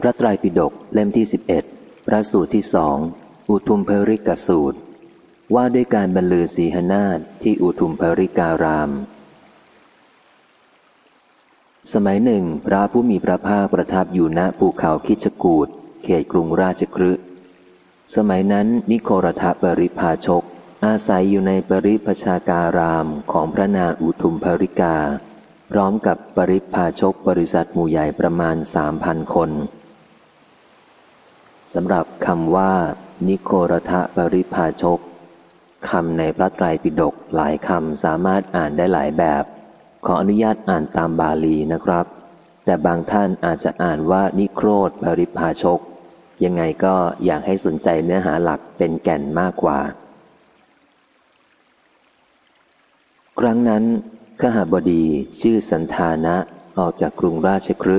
พระไตรปิฎกเล่มที่สิบเอ็ดพระสูตรที่สองอุทุมเพริกสูตร ว่าด้วยการบรรลือสีหนาฏที่อุทุมเพริการาม สมัยหนึ่ง พระผู้มีพระภาคประทับอยู่ณภูเขาคิชกูดเขตกรุงราชครึสมัยนั้นนิโครทปริพาชก อาศัยอยู่ในปริพชาการามของพระนาอุทุมภริกา พร้อมกับปริพาชกบริษัทหมู่ใหญ่ประมาณสามพันคน สำหรับคำว่า นิโครทะปริพาชกคำในพระไตรปิฎกหลายคำสามารถอ่านได้หลายแบบ ขออนุญาตอ่านตามบาลีนะครับ แต่บางท่านอาจจะอ่านว่านิโครธปริพาชก ยังไงก็อยากให้สนใจเนื้อหาหลักเป็นแก่นมากกว่า ครั้งนั้นขหาบดีชื่อสันธานะออกจากกรุงราชครึ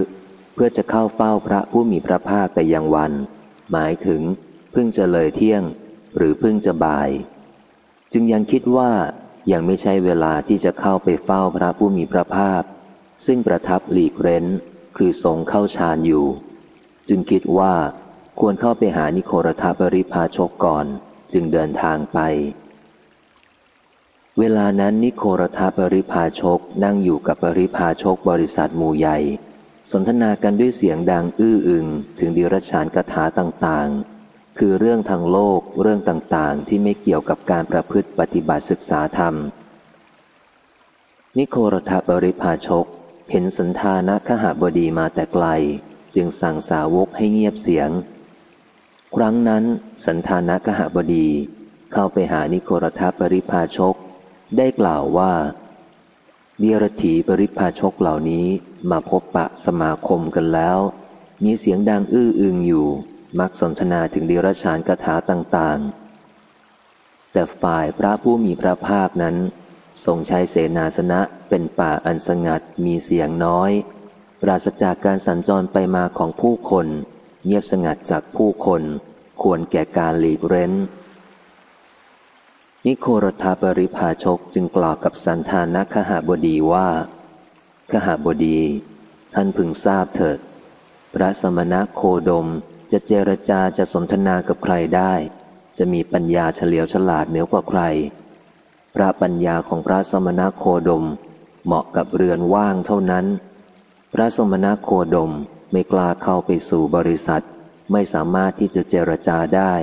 เพื่อจะเข้าเฝ้าพระผู้มีพระภาคแต่ยังวัน หมายถึงเพิ่งจะเลยเที่ยง หรือเพิ่งจะบ่าย จึงยังคิดว่ายังไม่ใช่เวลาที่จะเข้าไปเฝ้าพระผู้มีพระภาค ซึ่งประทับหลีกเร้น คือทรงเข้าฌานอยู่ จึงคิดว่าควรเข้าไปหานิโครธาปริพาชกก่อนจึงเดินทางไป เวลานั้นนิโครธาปริพาชกนั่งอยู่กับปริพาชกบริษัทหมู่ใหญ่ สนทนากันด้วยเสียงดังอื้ออึงถึงดิรชานคาถาต่างๆ คือเรื่องทางโลกเรื่องต่างๆ ที่ไม่เกี่ยวกับการประพฤติปฏิบัติศึกษาธรรม นิโครธาปริพาชก เห็นสันธานะขหบดีมาแต่ไกล จึงสั่งสาวกให้เงียบเสียง ครั้งนั้นสันธานกหบดี เข้าไปหานิโครธาปริพาชก ได้กล่าวว่า เดียรถีปริพาชกเหล่านี้มาพบปะสมาคมกันแล้ว มีเสียงดังอื้ออึงอยู่ มักสนทนาถึงดีรชานกถาต่างๆ แต่ฝ่ายพระผู้มีพระภาคนั้น ทรงใช้เสนาสนะเป็นป่าอันสงัดมีเสียงน้อย ปราศจากการสัญจรไปมาของผู้คน เงียบสงัดจากผู้คน ควรแก่การหลีกเร้น นิโครธาปริพาชกจึงกล่าวกับสันธานัคหบดีว่า ขหบดี ท่านพึงทราบเถิด พระสมณะโคดมจะเจรจาจะสนทนากับใครได้ จะมีปัญญาเฉลียวฉลาดเหนือกว่าใคร พระปัญญาของพระสมณะโคดม เหมาะกับเรือนว่างเท่านั้น พระสมณะโคดมไม่กล้าเข้าไปสู่บริษัท ไม่สามารถที่จะเจรจาได้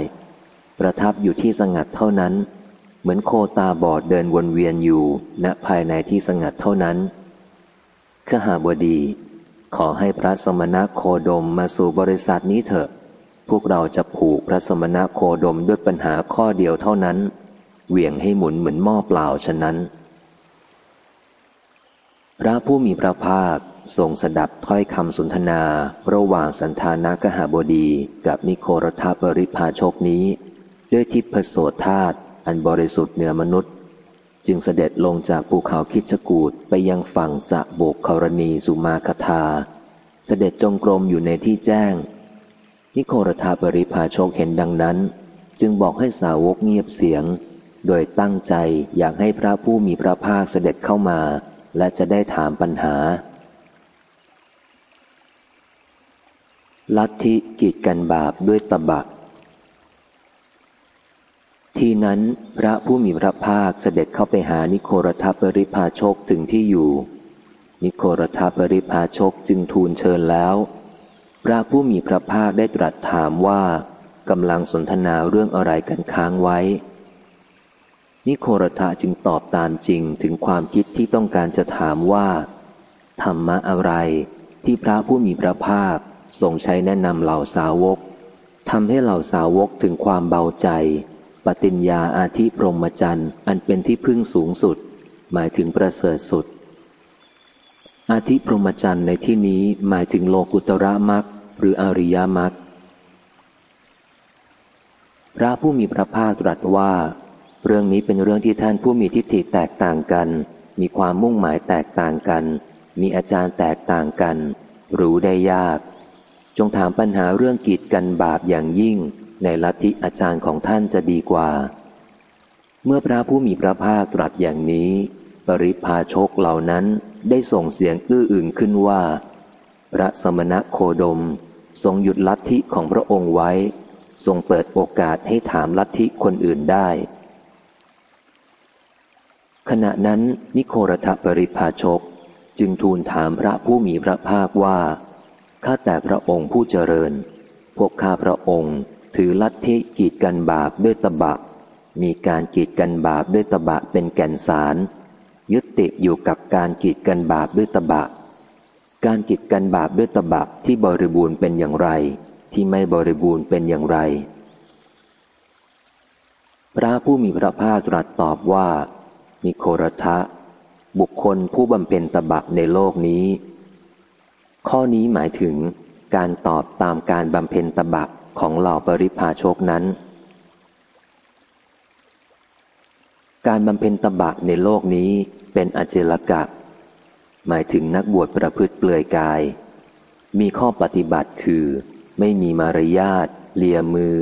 ประทับอยู่ที่สงัดเท่านั้น มือนโคตาบอดเดินวนเวียนอยู่ณภายในที่สงัดเท่านั้นขหาบดี ขอให้พระสมณะโคดมมาสู่บริษัทนี้เถอะ พวกเราจะผูกพระสมณะโคดมด้วยปัญหาข้อเดียวเท่านั้น เหวี่ยงให้หมุนเหมือนหม้อเปล่าฉะนั้น พระผู้มีพระภาคทรงสดับถ้อยคำสนทนา ระหว่างสันธานากหาบดีกับนิโครธาปริพาชกนี้ ด้วยทิพโสธาต อันบริสุทธิ์เหนือมนุษย์ จึงเสด็จลงจากภูเขาคิชกูดไปยังฝั่งสะโบกคารณีสุมาคทา เสด็จจงกรมอยู่ในที่แจ้ง นิโครธาปริพาชกเห็นดังนั้น จึงบอกให้สาวกเงียบเสียง โดยตั้งใจอยากให้พระผู้มีพระภาคเสด็จเข้ามา และจะได้ถามปัญหาลัทธิกีดกันบาปด้วยตบะ ทีนั้นพระผู้มีพระภาคเสด็จเข้าไปหานิโครทัปริพาชกถึงที่อยู่ นิโครทัปริพาชกจึงทูลเชิญแล้ว พระผู้มีพระภาคได้ตรัสถามว่ากำลังสนทนาเรื่องอะไรกันค้างไว้ นิโครทะจึงตอบตามจริงถึงความคิดที่ต้องการจะถามว่า ธรรมะอะไรที่พระผู้มีพระภาคทรงใช้แนะนำเหล่าสาวกทำให้เหล่าสาวกถึงความเบาใจ ปฏิญญาอาธิพรหมจันทร์อันเป็นที่พึ่งสูงสุด หมายถึงประเสริฐสุด อาธิพรหมจันทร์ในที่นี้หมายถึงโลกุตระมักหรืออริยมักพระผู้มีพระภาคตรัสว่า เรื่องนี้เป็นเรื่องที่ท่านผู้มีทิฏฐิแตกต่างกัน มีความมุ่งหมายแตกต่างกัน มีอาจารย์แตกต่างกัน รู้ได้ยาก จงถามปัญหาเรื่องกีดกันบาปอย่างยิ่ง ในลัทธิอาจารย์ของท่านจะดีกว่า เมื่อพระผู้มีพระภาคตรัสอย่างนี้ ปริพาชกเหล่านั้นได้ส่งเสียงอื้ออึงขึ้นว่า พระสมณะโคดม ทรงหยุดลัทธิของพระองค์ไว้ ทรงเปิดโอกาสให้ถามลัทธิคนอื่นได้ ขณะนั้นนิโครทปริพาชกจึงทูลถามพระผู้มีพระภาคว่า ข้าแต่พระองค์ผู้เจริญ พวกข้าพระองค์ ถือลัทธิกีดกันบาปด้วยตบะ มีการกีดกันบาปด้วยตบะเป็นแก่นสาร ยึดติดอยู่กับการกีดกันบาปด้วยตบะ การกีดกันบาปด้วยตบะที่บริบูรณ์เป็นอย่างไร ที่ไม่บริบูรณ์เป็นอย่างไร พระผู้มีพระภาคตรัสตอบว่านิโครทะ บุคคลผู้บำเพ็ญตบะในโลกนี้ ข้อนี้หมายถึงการตอบตามการบำเพ็ญตบะ ของเหล่าปริพาชกนั้น การบำเพ็ญตบะในโลกนี้เป็นอเจลกะ หมายถึงนักบวชประพฤติเปลือยกาย มีข้อปฏิบัติคือ ไม่มีมารยาทเลียมือ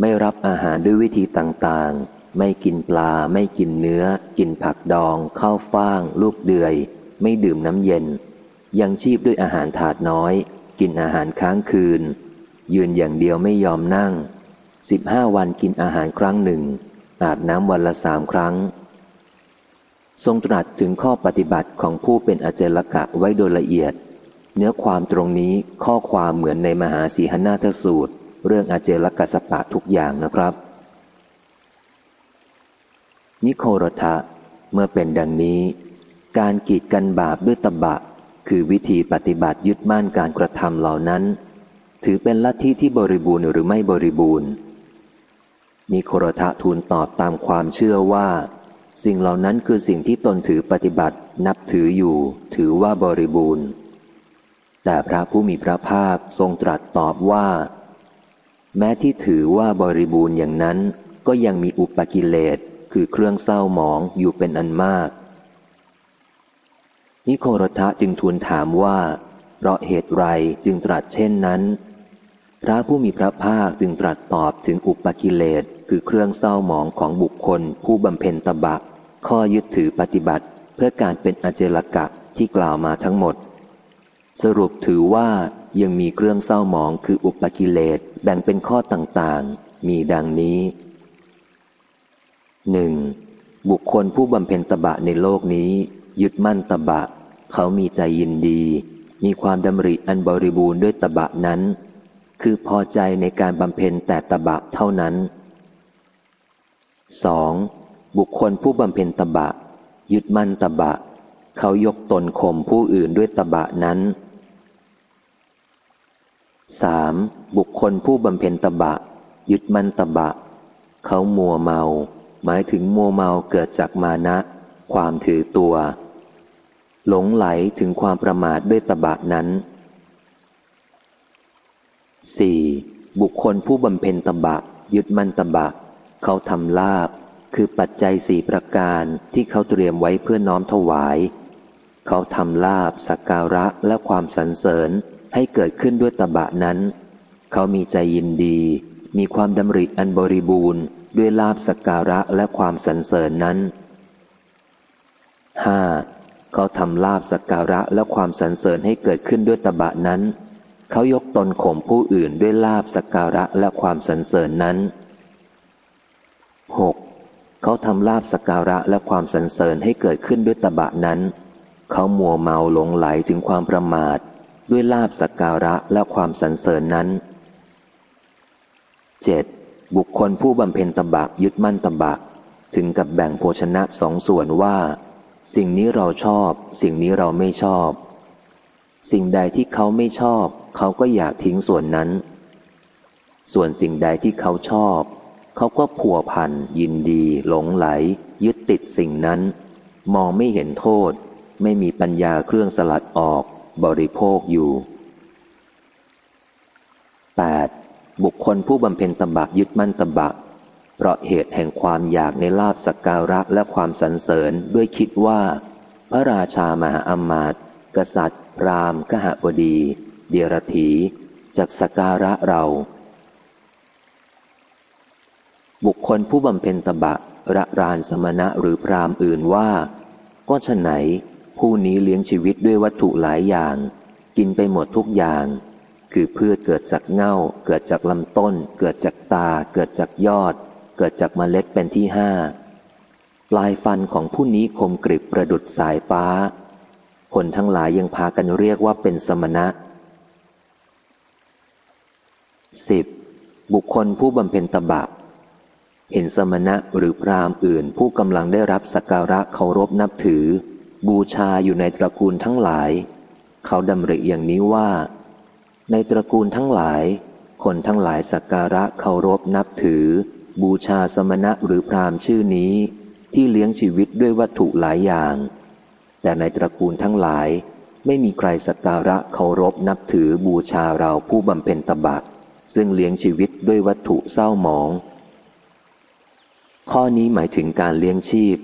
ไม่รับอาหารด้วยวิธีต่างๆ ไม่กินปลา ไม่กินเนื้อ กินผักดองข้าวฟ่าง ลูกเดือย ไม่ดื่มน้ำเย็น ยังชีพด้วยอาหารถาดน้อย กินอาหารค้างคืน ยืนอย่างเดียวไม่ยอมนั่งสิบห้าวันกินอาหารครั้งหนึ่ง อาบน้ำวันละสามครั้ง ทรงตรัสถึงข้อปฏิบัติของผู้เป็นอเจลกะไว้โดยละเอียด เนื้อความตรงนี้ข้อความเหมือนในมหาสีหนาทสูตร เรื่องอเจลกะสปะทุกอย่างนะครับ นิโครทะเมื่อเป็นดังนี้ การกีดกันบาปด้วยตบะ คือวิธีปฏิบัติยึดมั่นการกระทำเหล่านั้น ถือเป็นลัทธิที่บริบูรณ์หรือไม่บริบูรณ์ นิโครทะทูลตอบตามความเชื่อว่า สิ่งเหล่านั้นคือสิ่งที่ตนถือปฏิบัติ นับถืออยู่ ถือว่าบริบูรณ์ แต่พระผู้มีพระภาคทรงตรัสตอบว่า แม้ที่ถือว่าบริบูรณ์อย่างนั้น ก็ยังมีอุปกิเลสคือเครื่องเศร้าหมองอยู่เป็นอันมาก นิโครทะจึงทูลถามว่า เพราะเหตุไรจึงตรัสเช่นนั้น พระผู้มีพระภาคจึงตรัสตอบถึงอุปกิเลสคือเครื่องเศร้าหมองของบุคคล ผู้บำเพ็ญตบะ ข้อยึดถือปฏิบัติ เพื่อการเป็นอเจลกะที่กล่าวมาทั้งหมด สรุปถือว่ายังมีเครื่องเศร้าหมองคืออุปกิเลสแบ่งเป็นข้อต่างๆ มีดังนี้หนึ่งบุคคลผู้บำเพ็ญตบะในโลกนี้ ยึดมั่นตบะ เขามีใจยินดี มีความดำริอันบริบูรณ์ด้วยตบะนั้น คือพอใจในการบำเพ็ญแต่ตบะเท่านั้น 2. บุคคลผู้บำเพ็ญตบะ ยึดมั่นตบะ เขายกตนข่มผู้อื่นด้วยตบะนั้น 3. บุคคลผู้บำเพ็ญตบะ ยึดมั่นตบะ เขามัวเมา หมายถึงมัวเมาเกิดจากมานะ ความถือตัว หลงไหลถึงความประมาทด้วยตบะนั้น 4. บุคคลผู้บำเพ็ญตบะ ยึดมั่นตบะ เขาทำลาบ คือปัจจัยสี่ประการที่เขาเตรียมไว้เพื่อน้อมถวาย เขาทำลาบสักการะและความสรรเสริญให้เกิดขึ้นด้วยตบะนั้น เขามีใจยินดี มีความดำริอันบริบูรณ์ด้วยลาบสักการะและความสรรเสริญนั้น 5. เขาทำลาบสักการะและความสรรเสริญให้เกิดขึ้นด้วยตบะนั้น เขายกตนข่มผู้อื่นด้วยลาบสักการะและความสรรเสริญนั้น 6. เขาทำลาบสักการะและความสรรเสริญให้เกิดขึ้นด้วยตบะนั้น เขามัวเมาหลงไหลถึงความประมาท ด้วยลาบสักการะและความสรรเสริญนั้น 7. บุคคลผู้บำเพ็ญตบะยึดมั่นตบะถึงกับแบ่งโภชนะสองส่วนว่า สิ่งนี้เราชอบ สิ่งนี้เราไม่ชอบ สิ่งใดที่เขาไม่ชอบ เขาก็อยากทิ้งส่วนนั้น ส่วนสิ่งใดที่เขาชอบ เขาก็ผัวพัน ยินดี หลงไหล ยึดติดสิ่งนั้น มองไม่เห็นโทษ ไม่มีปัญญาเครื่องสลัดออก บริโภคอยู่ 8. บุคคลผู้บำเพ็ญตบะยึดมั่นตบะเพราะเหตุแห่งความอยากในลาบสักการะและความสรรเสริญด้วยคิดว่า พระราชามหาอมาตย์กษัตริย์รามกหบดี เดียรถีจักสการะเรา บุคคลผู้บำเพ็ญตบะระรานสมณะหรือพรามอื่นว่า ก็ฉไหน ผู้นี้เลี้ยงชีวิตด้วยวัตถุหลายอย่าง กินไปหมดทุกอย่าง คือพืชเกิดจากเง่า เกิดจากลำต้น เกิดจากตา เกิดจากยอด เกิดจากเมล็ดเป็นที่ห้าปลายฟันของผู้นี้คมกริบประดุดสายฟ้า คนทั้งหลายยังพากันเรียกว่าเป็นสมณะ 10. บุคคลผู้บำเพ็ญตบะ เห็นสมณะหรือพรามอื่นผู้กำลังได้รับสักการะเคารพนับถือ บูชาอยู่ในตระกูลทั้งหลาย เขาดำริอย่างนี้ว่า ในตระกูลทั้งหลาย คนทั้งหลายสักการะเคารพนับถือ บูชาสมณะหรือพรามชื่อนี้ ที่เลี้ยงชีวิตด้วยวัตถุหลายอย่าง แต่ในตระกูลทั้งหลายไม่มีใครสักการะเคารพนับถือบูชาเราผู้บำเพ็ญตบะ ซึ่งเลี้ยงชีวิตด้วยวัตถุเศร้าหมอง ข้อนี้หมายถึงการเลี้ยงชีพ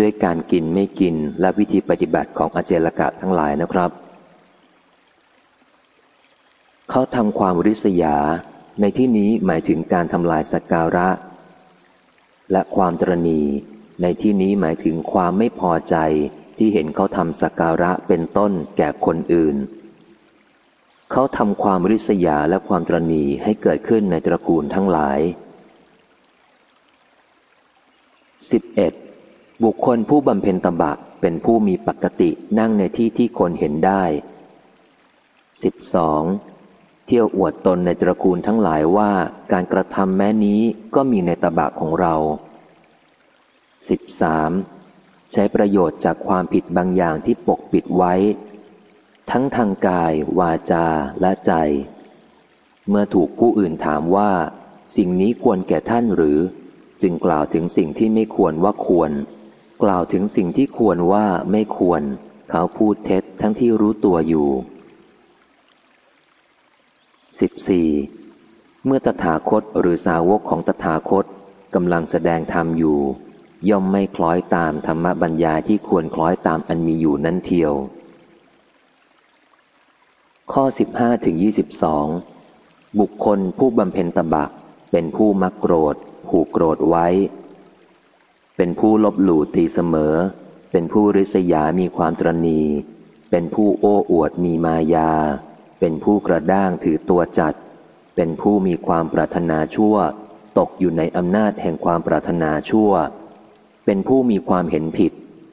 ด้วยการกินไม่กินและวิธีปฏิบัติของอเจลกะทั้งหลายนะครับ เขาทำความริษยา ในที่นี้หมายถึงการทำลายสการะ และความตรณีในที่นี้หมายถึงความไม่พอใจที่เห็นเขาทำสการะเป็นต้นแก่คนอื่น เขาทำความริษยาและความตรณีให้เกิดขึ้นในตระกูลทั้งหลาย 11. บุคคลผู้บำเพ็ญตบะเป็นผู้มีปกตินั่งในที่ที่คนเห็นได้ 12. เที่ยวอวดตนในตระกูลทั้งหลายว่าการกระทำแม้นี้ก็มีในตบะของเรา 13. ใช้ประโยชน์จากความผิดบางอย่างที่ปกปิดไว้ ทั้งทางกาย วาจาและใจ เมื่อถูกผู้อื่นถามว่า สิ่งนี้ควรแก่ท่านหรือ จึงกล่าวถึงสิ่งที่ไม่ควรว่าควร กล่าวถึงสิ่งที่ควรว่าไม่ควร เขาพูดเท็จทั้งที่รู้ตัวอยู่ 14. เมื่อตถาคตหรือสาวกของตถาคตกำลังแสดงธรรมอยู่ ย่อมไม่คล้อยตามธรรมบัญญาที่ควรคล้อยตามอันมีอยู่นั้นเทียว ข้อ 15ถึง22 บุคคลผู้บำเพ็ญตบะเป็นผู้มักโกรธ ผูกโกรธไว้ เป็นผู้ลบหลู่ตีเสมอ เป็นผู้ริษยามีความตรณี เป็นผู้โอ้อวดมีมายา เป็นผู้กระด้างถือตัวจัด เป็นผู้มีความปรารถนาชั่ว ตกอยู่ในอำนาจแห่งความปรารถนาชั่ว เป็นผู้มีความเห็นผิด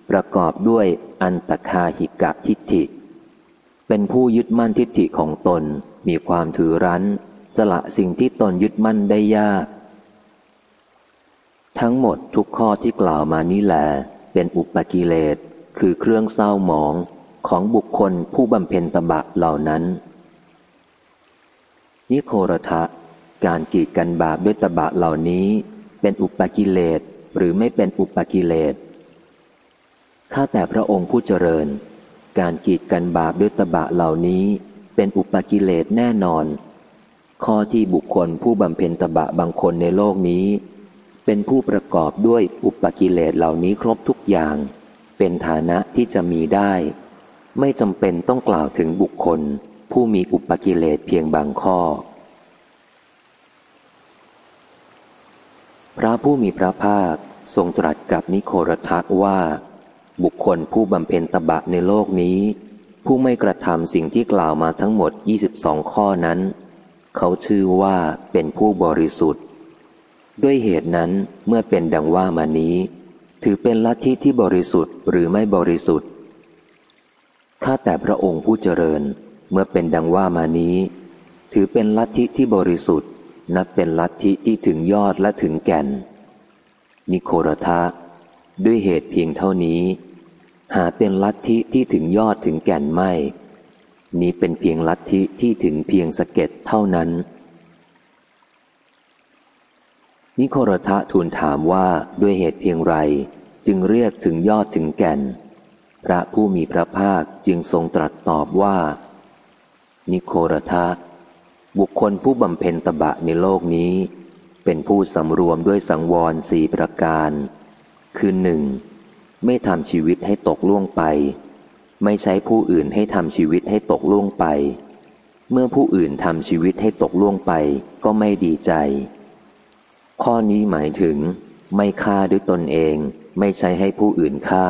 ประกอบด้วยอันตคาหิกะทิฏฐิ เป็นผู้ยึดมั่นทิฏฐิของตน มีความถือรั้น สละสิ่งที่ตนยึดมั่นได้ยาก ทั้งหมดทุกข้อที่กล่าวมานี้แหลเป็นอุปกิเลส คือเครื่องเศร้าหมองของบุคคลผู้บำเพ็ญตบะเหล่านั้น นิโครทะ การกีดกันบาปด้วยตบะเหล่านี้ เป็นอุปกิเลสหรือไม่เป็นอุปกิเลสข้าแต่พระองค์ผู้เจริญ การกีดกันบาปด้วยตบะเหล่านี้ เป็นอุปกิเลสแน่นอน ข้อที่บุคคลผู้บำเพ็ญตบะบางคนในโลกนี้ เป็นผู้ประกอบด้วยอุปกิเลสเหล่านี้ครบทุกอย่าง เป็นฐานะที่จะมีได้ ไม่จำเป็นต้องกล่าวถึงบุคคล ผู้มีอุปกิเลสเพียงบางข้อ พระผู้มีพระภาคทรงตรัสกับนิโครทักว่า บุคคลผู้บำเพ็ญตบะในโลกนี้ ผู้ไม่กระทำสิ่งที่กล่าวมาทั้งหมด 22 ข้อนั้น เขาชื่อว่าเป็นผู้บริสุทธิ์ ด้วยเหตุนั้นเมื่อเป็นดังว่ามานี้ ถือเป็นลัทธิที่บริสุทธิ์หรือไม่บริสุทธิ์ข้าแต่พระองค์ผู้เจริญ เมื่อเป็นดังว่ามานี้ ถือเป็นลัทธิที่บริสุทธิ์ นับเป็นลัทธิที่ถึงยอดและถึงแก่น นิโครทะด้วยเหตุเพียงเท่านี้ หาเป็นลัทธิที่ถึงยอดถึงแก่นไม่ นี้เป็นเพียงลัทธิที่ถึงเพียงสะเก็ดเท่านั้น นิโครทะทูลถามว่าด้วยเหตุเพียงไร จึงเรียกถึงยอดถึงแก่น พระผู้มีพระภาคจึงทรงตรัสตอบว่า นิโครทะ บุคคลผู้บำเพ็ญตบะในโลกนี้ เป็นผู้สำรวมด้วยสังวรสี่ประการ คือหนึ่ง ไม่ทำชีวิตให้ตกล่วงไป ไม่ใช้ผู้อื่นให้ทำชีวิตให้ตกล่วงไป เมื่อผู้อื่นทำชีวิตให้ตกล่วงไปก็ไม่ดีใจ ข้อนี้หมายถึง ไม่ฆ่าด้วยตนเอง ไม่ใช้ให้ผู้อื่นฆ่า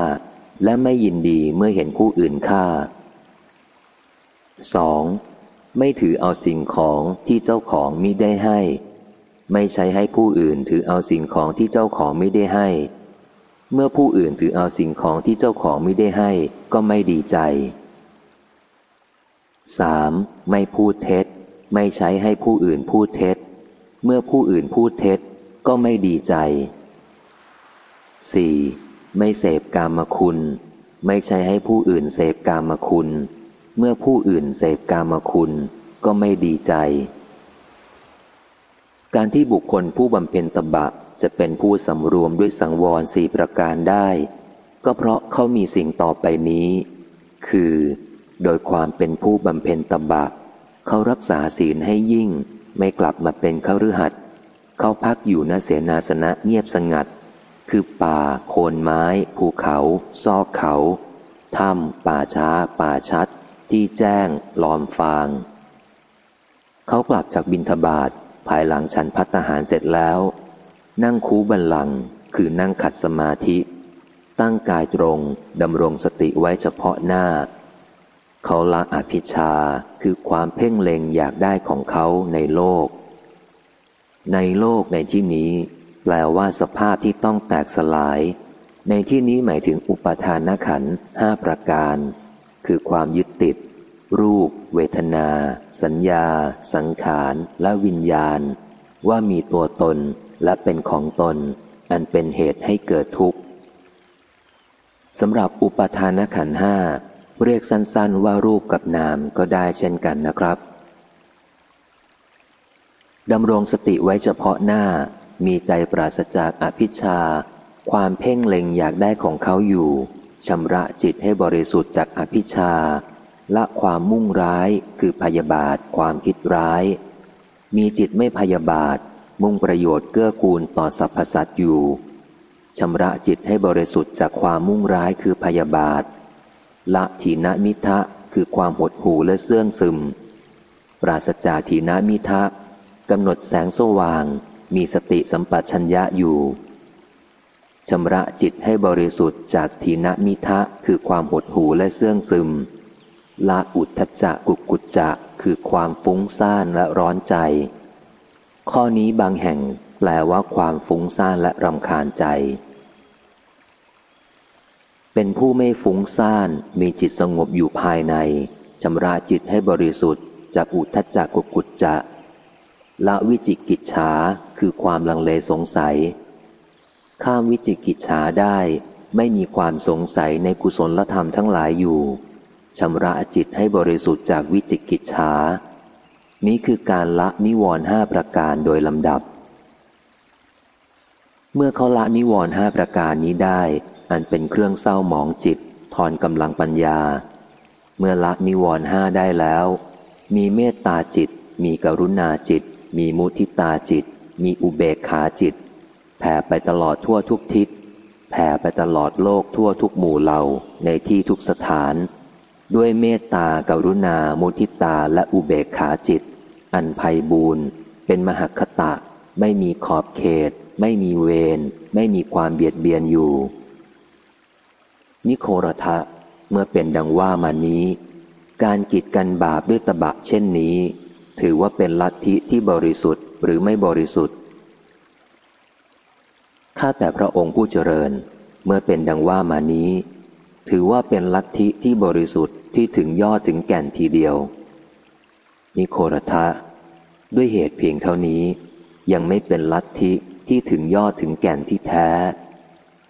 และไม่ยินดีเมื่อเห็นผู้อื่นฆ่า 2. ไม่ถือเอาสิ่งของที่เจ้าของมิได้ให้ ไม่ใช้ให้ผู้อื่นถือเอาสิ่งของที่เจ้าของไม่ได้ให้ เมื่อผู้อื่นถือเอาสิ่งของที่เจ้าของไม่ได้ให้ก็ไม่ดีใจ 3. ไม่พูดเท็จ ไม่ใช้ให้ผู้อื่นพูดเท็จ เมื่อผู้อื่นพูดเท็จก็ไม่ดีใจ 4. ไม่เสพกามคุณ ไม่ใช่ให้ผู้อื่นเสพกามคุณ เมื่อผู้อื่นเสพกามคุณก็ไม่ดีใจ การที่บุคคลผู้บำเพ็ญตบะ จะเป็นผู้สำรวมด้วยสังวรสี่ประการได้ ก็เพราะเขามีสิ่งต่อไปนี้ คือ โดยความเป็นผู้บำเพ็ญตบะเขารักษาศีลให้ยิ่ง ไม่กลับมาเป็นเข้าฤหัสเขาพักอยู่ณเสนาสนะเงียบสงัด คือป่า โคนไม้ ภูเขา ซอกเขา ถ้ำป่าช้า ป่าชัด ที่แจ้ง ลอมฟาง เขากลับจากบินทบาทภายหลังฉันพัฒหารเสร็จแล้ว นั่งคูบันลัง คือนั่งขัดสมาธิ ตั้งกายตรงดำรงสติไว้เฉพาะหน้า เขาละอภิชาคือความเพ่งเล็งอยากได้ของเขาในโลก ในโลกในที่นี้ แปลว่าสภาพที่ต้องแตกสลาย ในที่นี้หมายถึงอุปทานขันห้าประการ คือความยึดติด รูป เวทนา สัญญา สังขาร และวิญญาณ ว่ามีตัวตน และเป็นของตน อันเป็นเหตุให้เกิดทุกข์สำหรับอุปทานขันห้าเรียกสั้นๆว่ารูปกับนามก็ได้เช่นกันนะครับดำรงสติไว้เฉพาะหน้า มีใจปราศจากอภิชา ความเพ่งเล็งอยากได้ของเขาอยู่ชำระจิตให้บริสุทธิ์จากอภิชา ละความมุ่งร้ายคือพยาบาทความคิดร้าย มีจิตไม่พยาบาท มุ่งประโยชน์เกื้อกูลต่อสรรพสัตว์อยู่ชำระจิตให้บริสุทธิ์จากความมุ่งร้ายคือพยาบาท ละถีนมิทะคือความหดหู่และเสื่องซึม ปราศจากถีนมิทะกำหนดแสงสว่าง มีสติสัมปชัญญะอยู่ชำระจิตให้บริสุทธิ์จากทีนมิทะคือความหดหู่และเสื่องซึม ละอุทธจักกุกุจจะคือความฟุ้งซ่านและร้อนใจ ข้อนี้บางแห่งแปลว่าความฟุ้งซ่านและรำคาญใจ เป็นผู้ไม่ฟุ้งซ่านมีจิตสงบอยู่ภายในชำระจิตให้บริสุทธิ์จากอุทธจักกุกุจจะละวิจิกิจฉาคือความลังเลสงสัย ข้ามวิจิกิจฉาได้ไม่มีความสงสัยในกุศลธรรมทั้งหลายอยู่ชำระจิตให้บริสุทธิ์จากวิจิกิจฉา นี้คือการละนิวรณ์ห้าประการโดยลำดับ เมื่อเขาละนิวรณ์ห้าประการนี้ได้ อันเป็นเครื่องเศร้าหมองจิตทอนกำลังปัญญา เมื่อละนิวรณ์ห้าได้แล้ว มีเมตตาจิต มีกรุณาจิต มีมุทิตาจิต มีอุเบกขาจิต แผ่ไปตลอดทั่วทุกทิศ แผ่ไปตลอดโลกทั่วทุกหมู่เหล่าในที่ทุกสถาน ด้วยเมตตากรุณา มุทิตาและอุเบกขาจิต อันไพ่บูนเป็นมหคตะ ไม่มีขอบเขต ไม่มีเวร ไม่มีความเบียดเบียนอยู่ นิโครทะ เมื่อเป็นดังว่ามานี้ การกิดกันบาปด้วยตบะเช่นนี้ ถือว่าเป็นลัทธิที่บริสุทธิ์หรือไม่บริสุทธิ์ข้าแต่พระองค์ผู้เจริญ เมื่อเป็นดังว่ามานี้ ถือว่าเป็นลัทธิที่บริสุทธิ์ที่ถึงยอดถึงแก่นทีเดียว นิโครทะ ด้วยเหตุเพียงเท่านี้ ยังไม่เป็นลัทธิที่ถึงยอดถึงแก่นที่แท้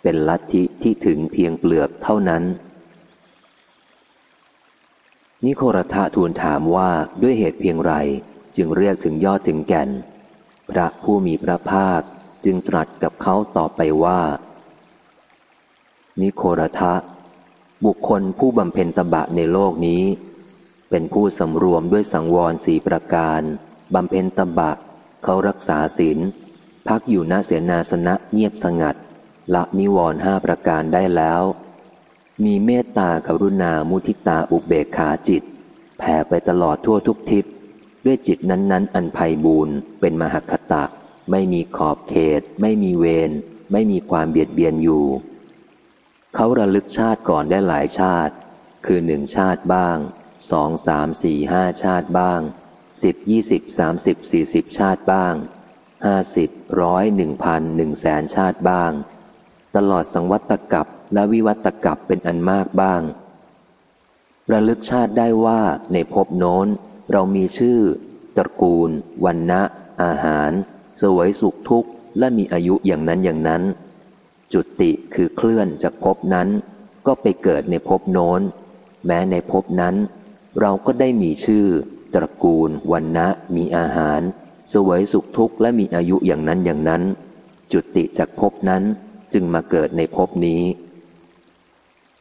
เป็นลัทธิที่ถึงเพียงเปลือกเท่านั้น นิโครธะทูลถามว่าด้วยเหตุเพียงไรจึงเรียกถึงยอดถึงแก่น พระผู้มีพระภาคจึงตรัสกับเขาต่อไปว่า นิโครธะ บุคคลผู้บำเพ็ญตบะในโลกนี้ เป็นผู้สำรวมด้วยสังวรสี่ประการบำเพ็ญตบะ เขารักษาศีลพักอยู่ณเสนาสนะเงียบสงัด ละนิวรห้าประการได้แล้ว มีเมตตากรุณามุทิตาอุเบกขาจิต แผ่ไปตลอดทั่วทุกทิศด้วยจิตนั้น ๆ อันไพ่บูนเป็นมหคตะ ไม่มีขอบเขต ไม่มีเวรไม่มีความเบียดเบียนอยู่ เขาระลึกชาติก่อนได้หลายชาติ คือหนึ่งชาติบ้างสองสามสี่ห้าชาติบ้างสิบยี่สิบสามสิบสี่สิบชาติบ้างห้าสิบร้อยหนึ่งพันหนึ่งแสนชาติบ้าง ตลอดสังวัตกับและวิวัตกับเป็นอันมากบ้าง ระลึกชาติได้ว่าในภพโน้น เรามีชื่อ ตระกูลวันนะอาหาร สวยสุขทุกข์ และมีอายุอย่างนั้นอย่างนั้น จุติคือเคลื่อนจากภพนั้น ก็ไปเกิดในภพโน้น แม้ในภพนั้น เราก็ได้มีชื่อ ตระกูลวันนะมีอาหาร สวยสุขทุกข์และมีอายุอย่างนั้นอย่างนั้น จุติจากภพนั้นจึงมาเกิดในภพนี้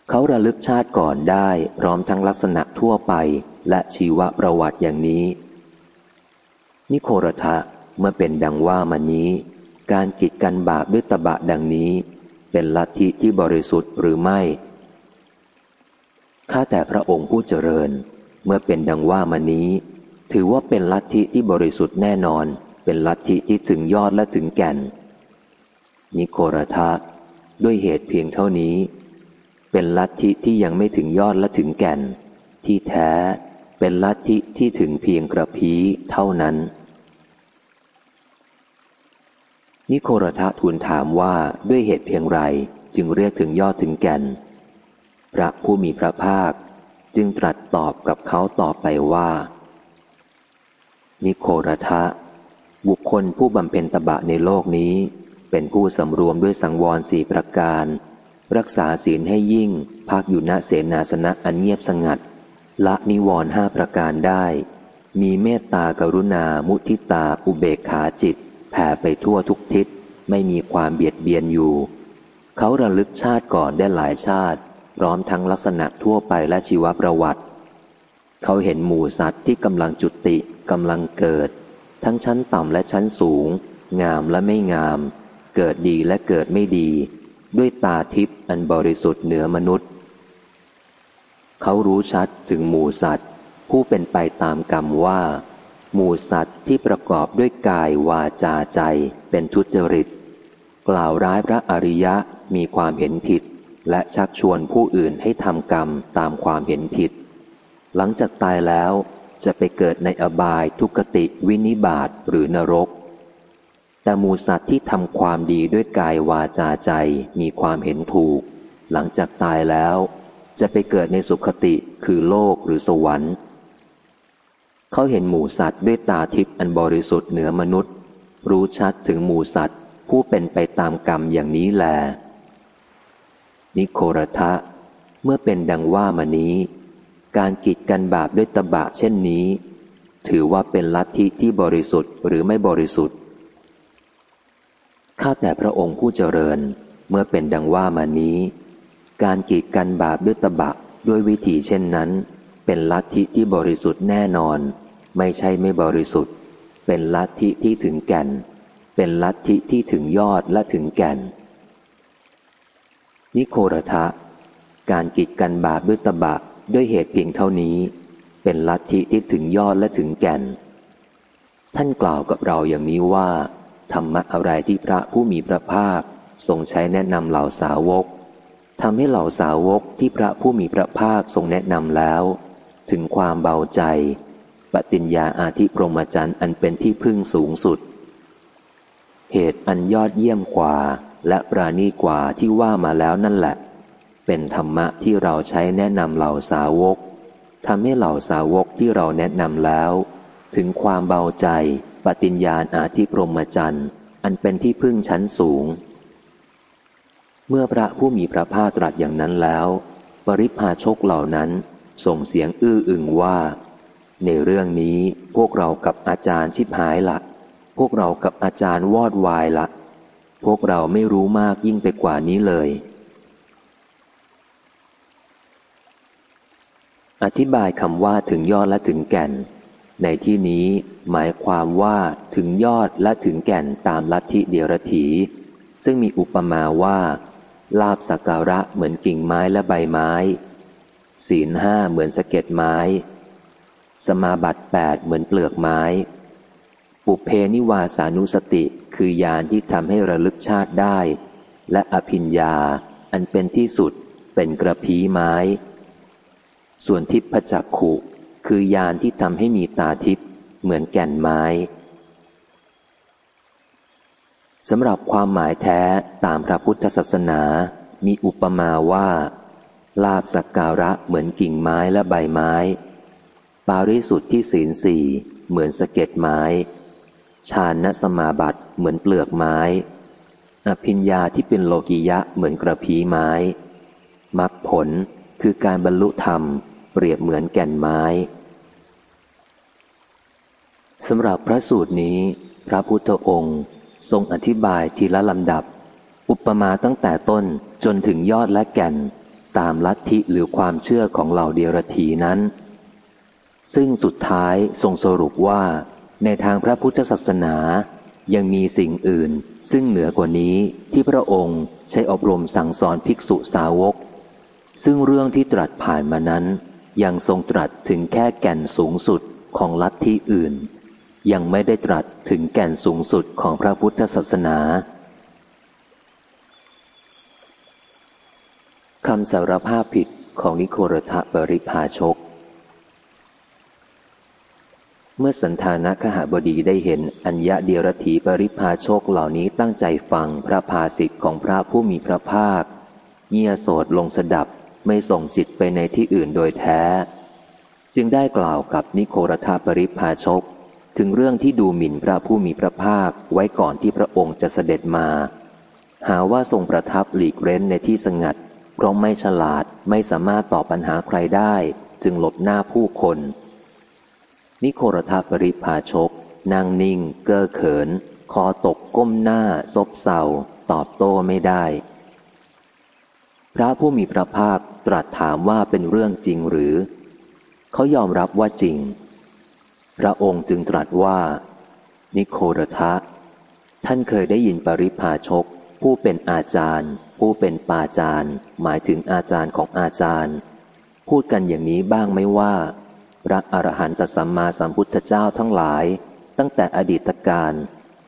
เขาระลึกชาติก่อนได้พร้อมทั้งลักษณะทั่วไปและชีวประวัติอย่างนี้ นิโครทะเมื่อเป็นดังว่ามานี้ การกิจกันบาปด้วยตบะดังนี้ เป็นลัทธิที่บริสุทธิ์หรือไม่ ข้าแต่พระองค์ผู้เจริญ เมื่อเป็นดังว่ามานี้ ถือว่าเป็นลัทธิที่บริสุทธิ์แน่นอน เป็นลัทธิที่ถึงยอดและถึงแก่น นิโครทะด้วยเหตุเพียงเท่านี้ เป็นลัทธิที่ยังไม่ถึงยอดและถึงแก่น ที่แท้เป็นลัทธิที่ถึงเพียงกระพี้เท่านั้น นิโครทะทูลถามว่าด้วยเหตุเพียงไรจึงเรียกถึงยอดถึงแก่น พระผู้มีพระภาคจึงตรัสตอบกับเขาต่อไปว่า นิโครทะบุคคลผู้บำเพ็ญตบะในโลกนี้ เป็นผู้สำรวมด้วยสังวรสี่ประการ รักษาศีลให้ยิ่งพักอยู่ณเสนาสนะอันเงียบสงัด ละนิวรห้าประการได้ มีเมตตากรุณามุทิตาอุเบกขาจิต ผ่ไปทั่วทุกทิศไม่มีความเบียดเบียนอยู่ เขาระลึกชาติก่อนได้หลายชาติ พร้อมทั้งลักษณะทั่วไปและชีวประวัติ เขาเห็นหมู่สัตว์ที่กำลังจุติกำลังเกิด ทั้งชั้นต่ำและชั้นสูง งามและไม่งาม เกิดดีและเกิดไม่ดี ด้วยตาทิพย์อันบริสุทธิ์เหนือมนุษย์ เขารู้ชัดถึงหมูสัตว์ ผู้เป็นไปตามกรรมว่า หมูสัตว์ที่ประกอบด้วยกายวาจาใจเป็นทุจริต กล่าวร้ายพระอริยะมีความเห็นผิด และชักชวนผู้อื่นให้ทำกรรมตามความเห็นผิด หลังจากตายแล้วจะไปเกิดในอบายทุกติวินิบาตหรือนรก แต่หมูสัตว์ที่ทำความดีด้วยกายวาจาใจมีความเห็นถูก หลังจากตายแล้ว จะไปเกิดในสุขติคือโลกหรือสวรรค์ เขาเห็นหมูสัตว์ด้วยตาทิพย์อันบริสุทธิ์เหนือมนุษย์ รู้ชัดถึงหมูสัตว์ผู้เป็นไปตามกรรมอย่างนี้แล นิโครทะ เมื่อเป็นดังว่ามานี้ การกิจกันบาปด้วยตบะเช่นนี้ ถือว่าเป็นลัทธิที่บริสุทธิ์หรือไม่บริสุทธิ์ ข้าแต่พระองค์ผู้เจริญ เมื่อเป็นดังว่ามานี้ การกีดกันบาปด้วยตบะด้วยวิธีเช่นนั้น เป็นลัทธิที่บริสุทธิ์แน่นอน ไม่ใช่ไม่บริสุทธิ์ เป็นลัทธิที่ถึงแก่น เป็นลัทธิที่ถึงยอดและถึงแก่น นิโครทะ การกีดกันบาปด้วยตบะด้วยเหตุเพียงเท่านี้ เป็นลัทธิที่ถึงยอดและถึงแก่น ท่านกล่าวกับเราอย่างนี้ว่า ธรรมะอะไรที่พระผู้มีพระภาคทรงใช้แนะนำเหล่าสาวกทำให้เหล่าสาวกที่พระผู้มีพระภาคทรงแนะนำแล้ว ถึงความเบาใจ ฏิญญาอาธิปรมจันทร์อันเป็นที่พึ่งสูงสุด เหตุอันยอดเยี่ยมกว่าและปราณีกว่าที่ว่ามาแล้วนั่นแหละ เป็นธรรมะที่เราใช้แนะนำเหล่าสาวกทำให้เหล่าสาวกที่เราแนะนำแล้ว ถึงความเบาใจ ปฏิญญาอาธิปรมจันทร์อันเป็นที่พึ่งชั้นสูง เมื่อพระผู้มีพระภาคตรัสอย่างนั้นแล้ว ปริพาชกเหล่านั้นส่งเสียงอื้ออึงว่า ในเรื่องนี้พวกเรากับอาจารย์ชิบหายละ พวกเรากับอาจารย์วอดวายละ พวกเราไม่รู้มากยิ่งไปกว่านี้เลย อธิบายคำว่าถึงยอดและถึงแก่น ในที่นี้หมายความว่าถึงยอดและถึงแก่นตามลัทธิเดียรถี ซึ่งมีอุปมาว่า ลาบสักการะเหมือนกิ่งไม้และใบไม้ ศีลห้าเหมือนสะเก็ดไม้ สมาบัติแปดเหมือนเปลือกไม้ ปุเพนิวาสานุสติคือยานที่ทำให้ระลึกชาติได้ และอภิญญาอันเป็นที่สุดเป็นกระพีไม้ ส่วนทิพจักขุคือยานที่ทำให้มีตาทิพเหมือนแก่นไม้สำหรับความหมายแท้ตามพระพุทธศาสนา มีอุปมาว่า ลาบสักการะเหมือนกิ่งไม้และใบไม้ ปาริสุทธิ์ที่ศีลสี่เหมือนสะเก็ดไม้ชาณสมาบัติเหมือนเปลือกไม้ อภิญญาที่เป็นโลกิยะเหมือนกระพีไม้มรรคผลคือการบรรลุธรรม เปรียบเหมือนแก่นไม้สำหรับพระสูตรนี้ พระพุทธองค์ ทรงอธิบายทีละลำดับ อุปมาตั้งแต่ต้นจนถึงยอดและแก่น ตามลัทธิหรือความเชื่อของเหล่าเดียรถีนั้น ซึ่งสุดท้ายทรงสรุปว่า ในทางพระพุทธศาสนา ยังมีสิ่งอื่น ซึ่งเหนือกว่านี้ที่พระองค์ใช้อบรมสั่งสอนภิกษุสาวก ซึ่งเรื่องที่ตรัสผ่านมานั้น ยังทรงตรัสถึงแค่แก่นสูงสุดของลัทธิอื่น ยังไม่ได้ตรัสถึงแก่นสูงสุดของพระพุทธศาสนาคำสารภาพผิดของนิโครทะปริภาชก เมื่อสันธานะขหบดีได้เห็นอัญญะเดียรถีปริภาโชกเหล่านี้ตั้งใจฟังพระภาสิทธิ์ของพระผู้มีพระภาคเงียโสดลงสดับไม่ส่งจิตไปในที่อื่นโดยแท้ จึงได้กล่าวกับนิโครทะปริภาชก ถึงเรื่องที่ดูหมิ่นพระผู้มีพระภาคไว้ก่อนที่พระองค์จะเสด็จมา หาว่าทรงประทับหลีกเร้นในที่สงัด เพราะไม่ฉลาดไม่สามารถตอบปัญหาใครได้ จึงหลบหน้าผู้คน นิโครธาปริพาชกนั่งนิ่ง เก้อเขิน คอตกก้มหน้า ซบเศร้า ตอบโต้ไม่ได้ พระผู้มีพระภาคตรัสถามว่าเป็นเรื่องจริงหรือ เขายอมรับว่าจริง พระองค์จึงตรัสว่า นิโครทะ ท่านเคยได้ยินปริพาชก ผู้เป็นอาจารย์ ผู้เป็นปาจารย์ หมายถึงอาจารย์ของอาจารย์ พูดกันอย่างนี้บ้างไหมว่า ระอรหันตสัมมาสัมพุทธเจ้าทั้งหลาย ตั้งแต่อดีตการ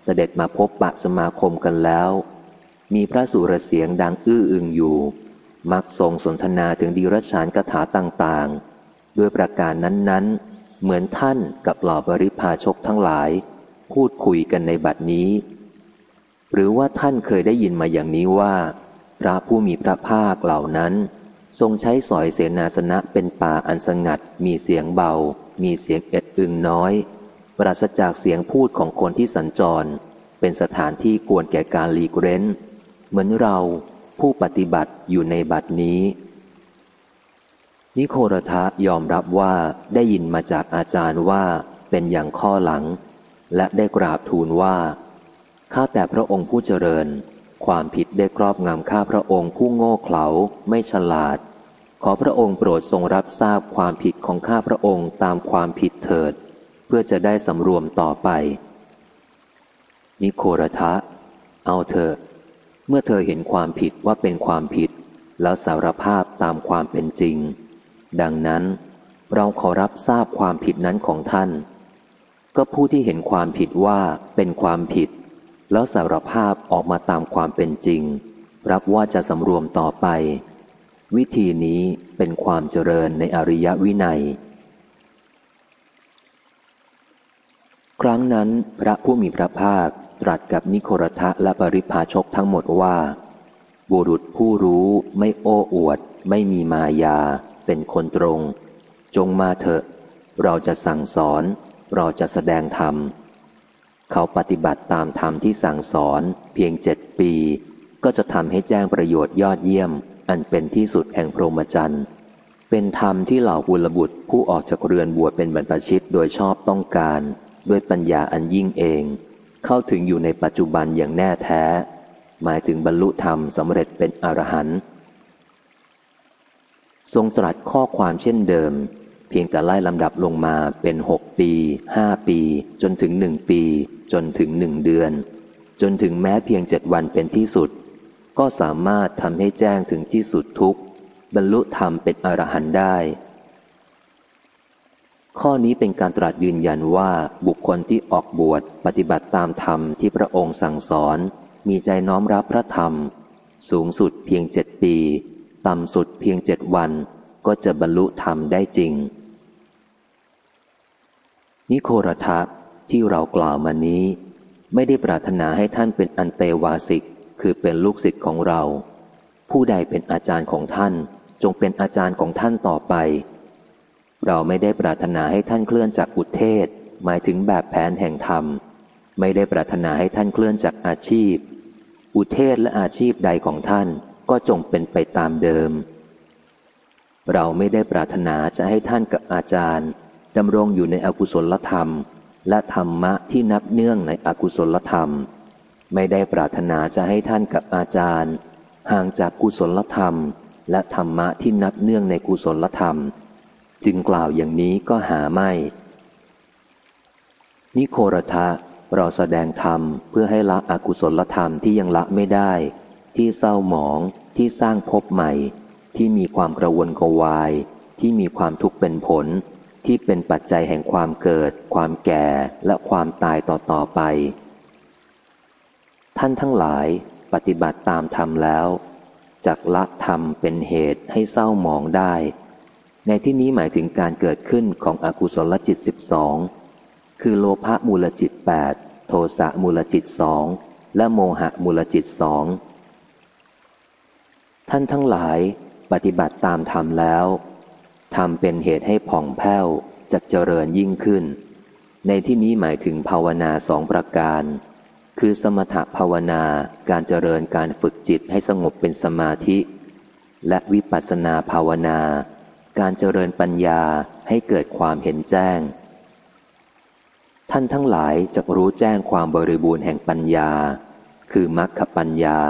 เสด็จมาพบปะสมาคมกันแล้ว มีพระสุรเสียงดังอื้ออึงอยู่ มักทรงสนทนาถึงดีรชานคาถาต่างๆ ด้วยประการนั้นๆ เหมือนท่านกับเหล่าบริพาชกทั้งหลาย พูดคุยกันในบัดนี้ หรือว่าท่านเคยได้ยินมาอย่างนี้ว่า พระผู้มีพระภาคเหล่านั้น ทรงใช้สอยเสนาสนะเป็นป่าอันสงัด มีเสียงเบา มีเสียงเอ็ดอึงน้อย ปราศจากเสียงพูดของคนที่สัญจร เป็นสถานที่กวนแก่การหลีกเร้น เหมือนเราผู้ปฏิบัติอยู่ในบัดนี้ นิโครทะยอมรับว่าได้ยินมาจากอาจารย์ว่าเป็นอย่างข้อหลัง และได้กราบทูลว่า ข้าแต่พระองค์ผู้เจริญ ความผิดได้ครอบงำข้าพระองค์ผู้โง่เขลาไม่ฉลาด ขอพระองค์โปรดทรงรับทราบความผิดของข้าพระองค์ตามความผิดเถิด เพื่อจะได้สำรวมต่อไป นิโครทะ เอาเถอเมื่อเธอเห็นความผิดว่าเป็นความผิด แล้วสารภาพตามความเป็นจริง ดังนั้น เราขอรับทราบความผิดนั้นของท่าน ก็ผู้ที่เห็นความผิดว่าเป็นความผิด แล้วสารภาพออกมาตามความเป็นจริง รับว่าจะสำรวมต่อไป วิธีนี้เป็นความเจริญในอริยวินัย ครั้งนั้นพระผู้มีพระภาคตรัสกับนิโครทะและปริพาชกทั้งหมดว่า บุรุษผู้รู้ไม่โอ้อวด ไม่มีมายา เป็นคนตรง จงมาเถอะ เราจะสั่งสอน เราจะแสดงธรรม เขาปฏิบัติตามธรรมที่สั่งสอน เพียงเจ็ดปี ก็จะทำให้แจ้งประโยชน์ยอดเยี่ยม อันเป็นที่สุดแห่งพรหมจรรย์เป็นธรรมที่เหล่าบุรบุตรผู้ออกจากเรือนบวชเป็นบรรพชิตโดยชอบต้องการ ด้วยปัญญาอันยิ่งเอง เข้าถึงอยู่ในปัจจุบันอย่างแน่แท้ หมายถึงบรรลุธรรมสำเร็จเป็นอรหันต์ทรงตรัสข้อความเช่นเดิม เพียงแต่ไล่ลำดับลงมาเป็นหกปีห้าปี จนถึงหนึ่งปี จนถึงหนึ่งเดือน จนถึงแม้เพียงเจ็ดวันเป็นที่สุด ก็สามารถทำให้แจ้งถึงที่สุดทุกบรรลุธรรมเป็นอรหันต์ได้ ข้อนี้เป็นการตรัสยืนยันว่าบุคคลที่ออกบวชปฏิบัติตามธรรมที่พระองค์สั่งสอน มีใจน้อมรับพระธรรม สูงสุดเพียงเจ็ดปี ต่ำสุดเพียงเจ็ดวัน ก็จะบรรลุธรรมได้จริงนิโครทะ ที่เรากล่าวมานี้ ไม่ได้ปรารถนาให้ท่านเป็นอันเตวาสิก คือเป็นลูกศิษย์ของเรา ผู้ใดเป็นอาจารย์ของท่าน จงเป็นอาจารย์ของท่านต่อไป เราไม่ได้ปรารถนาให้ท่านเคลื่อนจากอุเทศ หมายถึงแบบแผนแห่งธรรม ไม่ได้ปรารถนาให้ท่านเคลื่อนจากอาชีพ อุเทศและอาชีพใดของท่านก็จงเป็นไปตามเดิม เราไม่ได้ปรารถนาจะให้ท่านกับอาจารย์ดำรงอยู่ในอกุศลธรรม และธรรมะที่นับเนื่องในอกุศลธรรม ไม่ได้ปรารถนาจะให้ท่านกับอาจารย์ ห่างจากกุศลธรรม และธรรมะที่นับเนื่องในกุศลธรรม จึงกล่าวอย่างนี้ก็หาไม่ นิโครทะเราแสดงธรรมเพื่อให้ละอกุศลธรรมที่ยังละไม่ได้ ที่เศร้าหมองที่สร้างภพใหม่ ที่มีความกระวนกระวาย ที่มีความทุกข์เป็นผล ที่เป็นปัจจัยแห่งความเกิด ความแก่และความตายต่อๆไป ท่านทั้งหลายปฏิบัติตามธรรมแล้วจักละธรรมเป็นเหตุให้เศร้าหมองได้ ในที่นี้หมายถึงการเกิดขึ้นของอกุศลจิตสิบสองคือโลภะมูลจิตแปดโทสะมูลจิตสองและโมหะมูลจิตสองท่านทั้งหลายปฏิบัติตามธรรมแล้ว ทำเป็นเหตุให้ผ่องแผ้วจะเจริญยิ่งขึ้น ในที่นี้หมายถึงภาวนาสองประการ คือสมถภาวนาการเจริญการฝึกจิตให้สงบเป็นสมาธิ และวิปัสสนาภาวนา การเจริญปัญญาให้เกิดความเห็นแจ้ง ท่านทั้งหลายจะรู้แจ้งความบริบูรณ์แห่งปัญญา คือมรรคปัญญา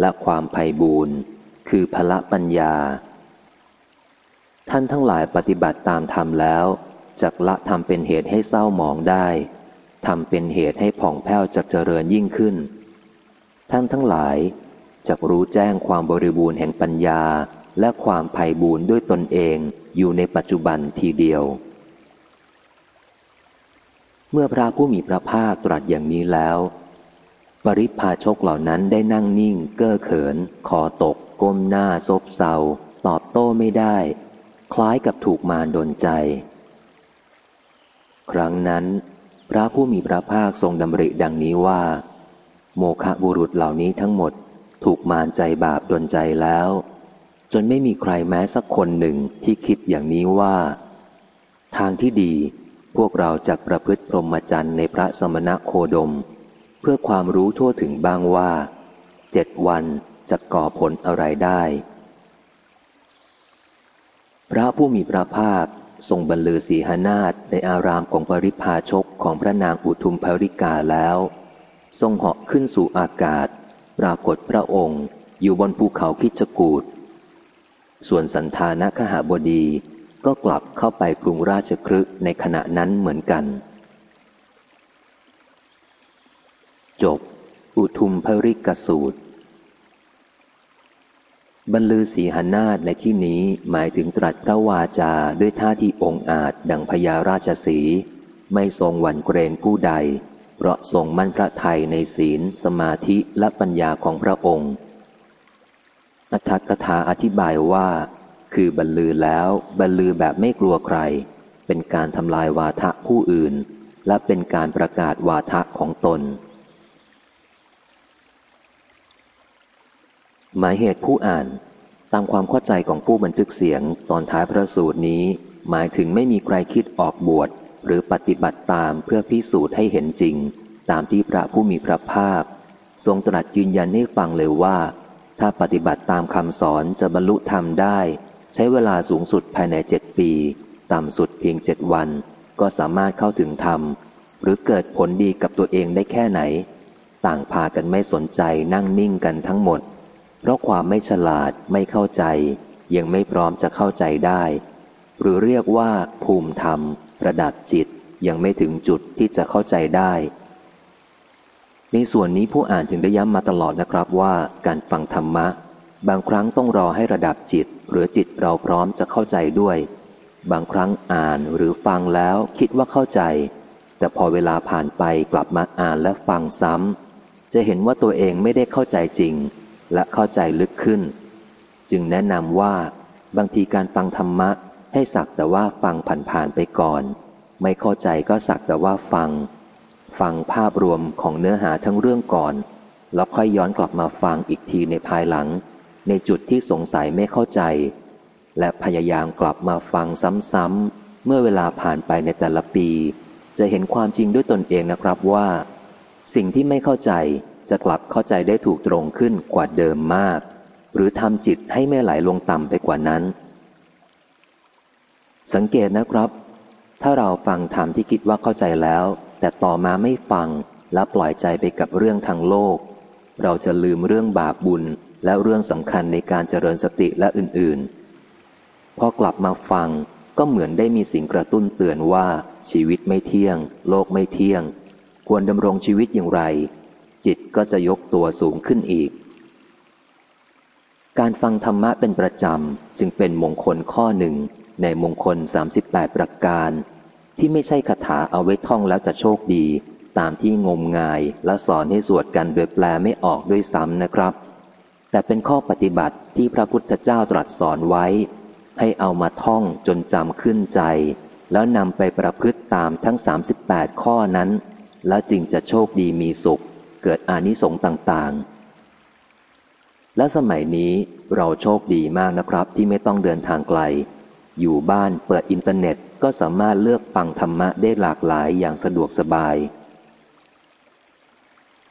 และความไพ่บูรณ์คือพละปัญญา ท่านทั้งหลายปฏิบัติตามธรรมแล้วจักละทำเป็นเหตุให้เศร้าหมองได้ทำเป็นเหตุให้ผ่องแผ้วจักเจริญยิ่งขึ้น ท่านทั้งหลายจักรู้แจ้งความบริบูรณ์แห่งปัญญา และความไพ่บูรณ์ด้วยตนเองอยู่ในปัจจุบันทีเดียว เมื่อพระผู้มีพระภาคตรัสอย่างนี้แล้ว ปริพาชกเหล่านั้นได้นั่งนิ่ง เก้อเขิน คอตก ก้มหน้าซบเซาตอบโต้ไม่ได้ คล้ายกับถูกมารดนใจ ครั้งนั้น พระผู้มีพระภาคทรงดำริดังนี้ว่า โมคะบุรุษเหล่านี้ทั้งหมดถูกมารใจบาปดนใจแล้ว จนไม่มีใครแม้สักคนหนึ่งที่คิดอย่างนี้ว่า ทางที่ดีพวกเราจะประพฤติพรหมจรรย์ในพระสมณะโคดม เพื่อความรู้ทั่วถึงบ้างว่าเจ็ดวันจะก่อผลอะไรได้ พระผู้มีพระภาคทรงบรรลือสีหานาฏในอารามของปริพาชกของพระนางอุทุมภริกาแล้ว ทรงเหาะขึ้นสู่อากาศ ปรากฏพระองค์อยู่บนภูเขาพิจกูดส่วนสันธานคหบดีก็กลับเข้าไปกรุงราชครึในขณะนั้นเหมือนกัน จบ อุทุมภริกสูตร บรรลือสีหานาฏในที่นี้หมายถึงตรัสพระวาจาด้วยท่าที่องอาจดังพญาราชสี ไม่ทรงหวั่นเกรงผู้ใด เพราะทรงมั่นพระไทยในศีล สมาธิและปัญญาของพระองค์อัธกถาอธิบายว่า คือบรรลือแล้วบรรลือแบบไม่กลัวใคร เป็นการทำลายวาทะผู้อื่น และเป็นการประกาศวาทะของตน หมายเหตุผู้อ่าน ตามความเข้าใจของผู้บันทึกเสียงตอนท้ายพระสูตรนี้ หมายถึงไม่มีใครคิดออกบวชหรือปฏิบัติตามเพื่อพิสูจน์ให้เห็นจริง ตามที่พระผู้มีพระภาค ทรงตรัสยืนยันให้ฟังเลยว่า ถ้าปฏิบัติตามคำสอนจะบรรลุธรรมได้ ใช้เวลาสูงสุดภายในเจ็ดปี ต่ำสุดเพียงเจ็ดวัน ก็สามารถเข้าถึงธรรม หรือเกิดผลดีกับตัวเองได้แค่ไหน ต่างพากันไม่สนใจนั่งนิ่งกันทั้งหมด ราะความไม่ฉลาดไม่เข้าใจ ยังไม่พร้อมจะเข้าใจได้ หรือเรียกว่า ภูมิธรรม ระดับจิตยังไม่ถึงจุดที่จะเข้าใจได้ ในส่วนนี้ผู้อ่านถึงได้ย้ำมาตลอดนะครับว่าการฟังธรรมะ บางครั้งต้องรอให้ระดับจิต หรือจิตเราพร้อมจะเข้าใจด้วย บางครั้งอ่านหรือฟังแล้วคิดว่าเข้าใจ แต่พอเวลาผ่านไปกลับมาอ่านและฟังซ้ำจะเห็นว่าตัวเองไม่ได้เข้าใจจริง และเข้าใจลึกขึ้น จึงแนะนำว่า บางทีการฟังธรรมะ ให้สักแต่ว่าฟังผ่านๆไปก่อน ไม่เข้าใจก็สักแต่ว่าฟัง ฟังภาพรวมของเนื้อหาทั้งเรื่องก่อน แล้วค่อยย้อนกลับมาฟังอีกทีในภายหลัง ในจุดที่สงสัยไม่เข้าใจ และพยายามกลับมาฟังซ้ำๆเมื่อเวลาผ่านไปในแต่ละปี จะเห็นความจริงด้วยตนเองนะครับว่า สิ่งที่ไม่เข้าใจ จะกลับเข้าใจได้ถูกตรงขึ้นกว่าเดิมมาก หรือทำจิตให้ไม่ไหลลงต่ำไปกว่านั้น สังเกตนะครับ ถ้าเราฟังธรรมที่คิดว่าเข้าใจแล้ว แต่ต่อมาไม่ฟังและปล่อยใจไปกับเรื่องทางโลก เราจะลืมเรื่องบาปบุญและเรื่องสำคัญในการเจริญสติและอื่นๆ พอกลับมาฟังก็เหมือนได้มีสิ่งกระตุ้นเตือนว่าชีวิตไม่เที่ยง โลกไม่เที่ยง ควรดำรงชีวิตอย่างไร จิตก็จะยกตัวสูงขึ้นอีก การฟังธรรมะเป็นประจำจึงเป็นมงคลข้อหนึ่งในมงคล 38 ประการ ที่ไม่ใช่คาถาเอาไว้ท่องแล้วจะโชคดี ตามที่งมงายและสอนให้สวดกันโดยแปลไม่ออกด้วยซ้ำนะครับ แต่เป็นข้อปฏิบัติที่พระพุทธเจ้าตรัสสอนไว้ ให้เอามาท่องจนจำขึ้นใจ แล้วนำไปประพฤติตามทั้ง 38 ข้อนั้น แล้วจึงจะโชคดีมีสุข เกิดอานิสงส์ต่างๆ และสมัยนี้เราโชคดีมากนะครับที่ไม่ต้องเดินทางไกล อยู่บ้านเปิดอินเทอร์เน็ตก็สามารถเลือกฟังธรรมะได้หลากหลายอย่างสะดวกสบาย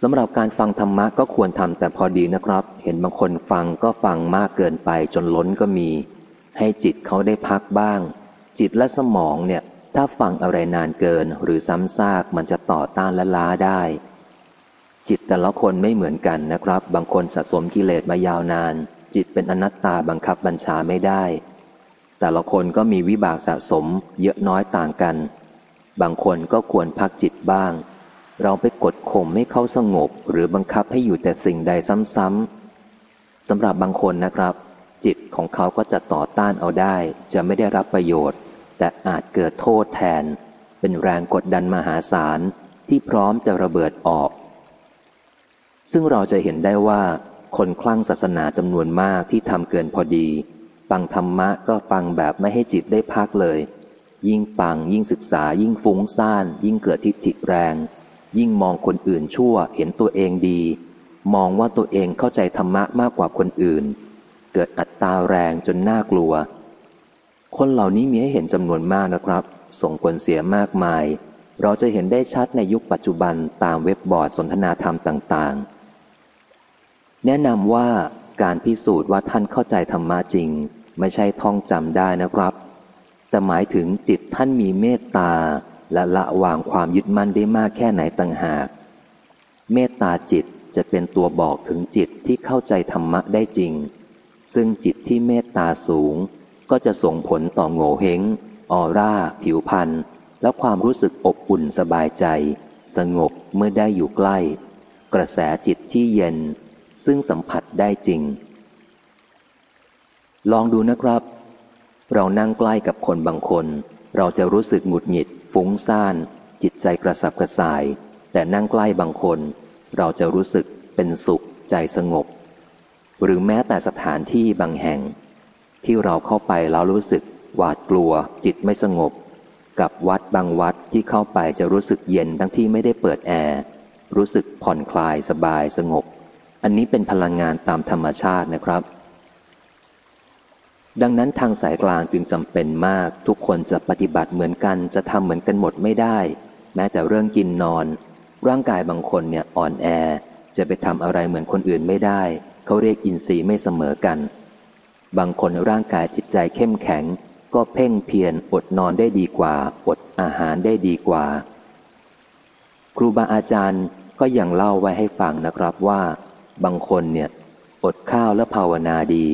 สำหรับการฟังธรรมะก็ควรทำแต่พอดีนะครับ เห็นบางคนฟังก็ฟังมากเกินไปจนล้นก็มี ให้จิตเขาได้พักบ้าง จิตและสมองเนี่ย ถ้าฟังอะไรนานเกินหรือซ้ำซากมันจะต่อต้านและล้าได้ จิตแต่ละคนไม่เหมือนกันนะครับ บางคนสะสมกิเลสมายาวนาน จิตเป็นอนัตตาบังคับบัญชาไม่ได้ แต่ละคนก็มีวิบากสะสมเยอะน้อยต่างกัน บางคนก็ควรพักจิตบ้าง เราไปกดข่มให้เขาสงบ หรือบังคับให้อยู่แต่สิ่งใดซ้ำๆสำหรับบางคนนะครับ จิตของเขาก็จะต่อต้านเอาได้ จะไม่ได้รับประโยชน์ แต่อาจเกิดโทษแทน เป็นแรงกดดันมหาศาลที่พร้อมจะระเบิดออก ซึ่งเราจะเห็นได้ว่า คนคลั่งศาสนาจำนวนมากที่ทำเกินพอดี ฟังธรรมะก็ฟังแบบไม่ให้จิตได้พักเลย ยิ่งฟังยิ่งศึกษายิ่งฟุ้งซ่าน ยิ่งเกิดทิฏฐิแรง ยิ่งมองคนอื่นชั่วเห็นตัวเองดี มองว่าตัวเองเข้าใจธรรมะมากกว่าคนอื่น เกิดอัตตาแรงจนน่ากลัว คนเหล่านี้มีให้เห็นจำนวนมากนะครับ ส่งผลเสียมากมายเราจะเห็นได้ชัดในยุคปัจจุบันตามเว็บบอร์ดสนทนาธรรมต่างๆ แนะนำว่าการพิสูจน์ว่าท่านเข้าใจธรรมะจริง ไม่ใช่ท่องจำได้นะครับ แต่หมายถึงจิตท่านมีเมตตาและละวางความยึดมั่นได้มากแค่ไหนต่างหาก เมตตาจิตจะเป็นตัวบอกถึงจิตที่เข้าใจธรรมะได้จริง ซึ่งจิตที่เมตตาสูง ก็จะส่งผลต่อโง่เฮงออร่า ผิวพรรณและความรู้สึกอบอุ่นสบายใจ สงบเมื่อได้อยู่ใกล้ กระแสจิตที่เย็น ซึ่งสัมผัสได้จริง ลองดูนะครับ เรานั่งใกล้กับคนบางคน เราจะรู้สึกหงุดหงิด ฟุ้งซ่าน จิตใจกระสับกระส่าย แต่นั่งใกล้บางคน เราจะรู้สึกเป็นสุข ใจสงบ หรือแม้แต่สถานที่บางแห่ง ที่เราเข้าไปแล้วรู้สึกหวาดกลัว จิตไม่สงบ กับวัดบางวัดที่เข้าไปจะรู้สึกเย็นทั้งที่ไม่ได้เปิดแอร์รู้สึกผ่อนคลายสบายสงบ อันนี้เป็นพลังงานตามธรรมชาตินะครับ ดังนั้นทางสายกลางจึงจำเป็นมาก ทุกคนจะปฏิบัติเหมือนกันจะทำเหมือนกันหมดไม่ได้ แม้แต่เรื่องกินนอน ร่างกายบางคนเนี่ยอ่อนแอ จะไปทำอะไรเหมือนคนอื่นไม่ได้ เขาเรียกอินทรีย์ไม่เสมอกัน บางคนร่างกายจิตใจเข้มแข็ง ก็เพ่งเพียรอดนอนได้ดีกว่า อดอาหารได้ดีกว่า ครูบาอาจารย์ก็ยังเล่าไว้ให้ฟังนะครับว่า บางคนเนี่ยอดข้าวและภาวนาดี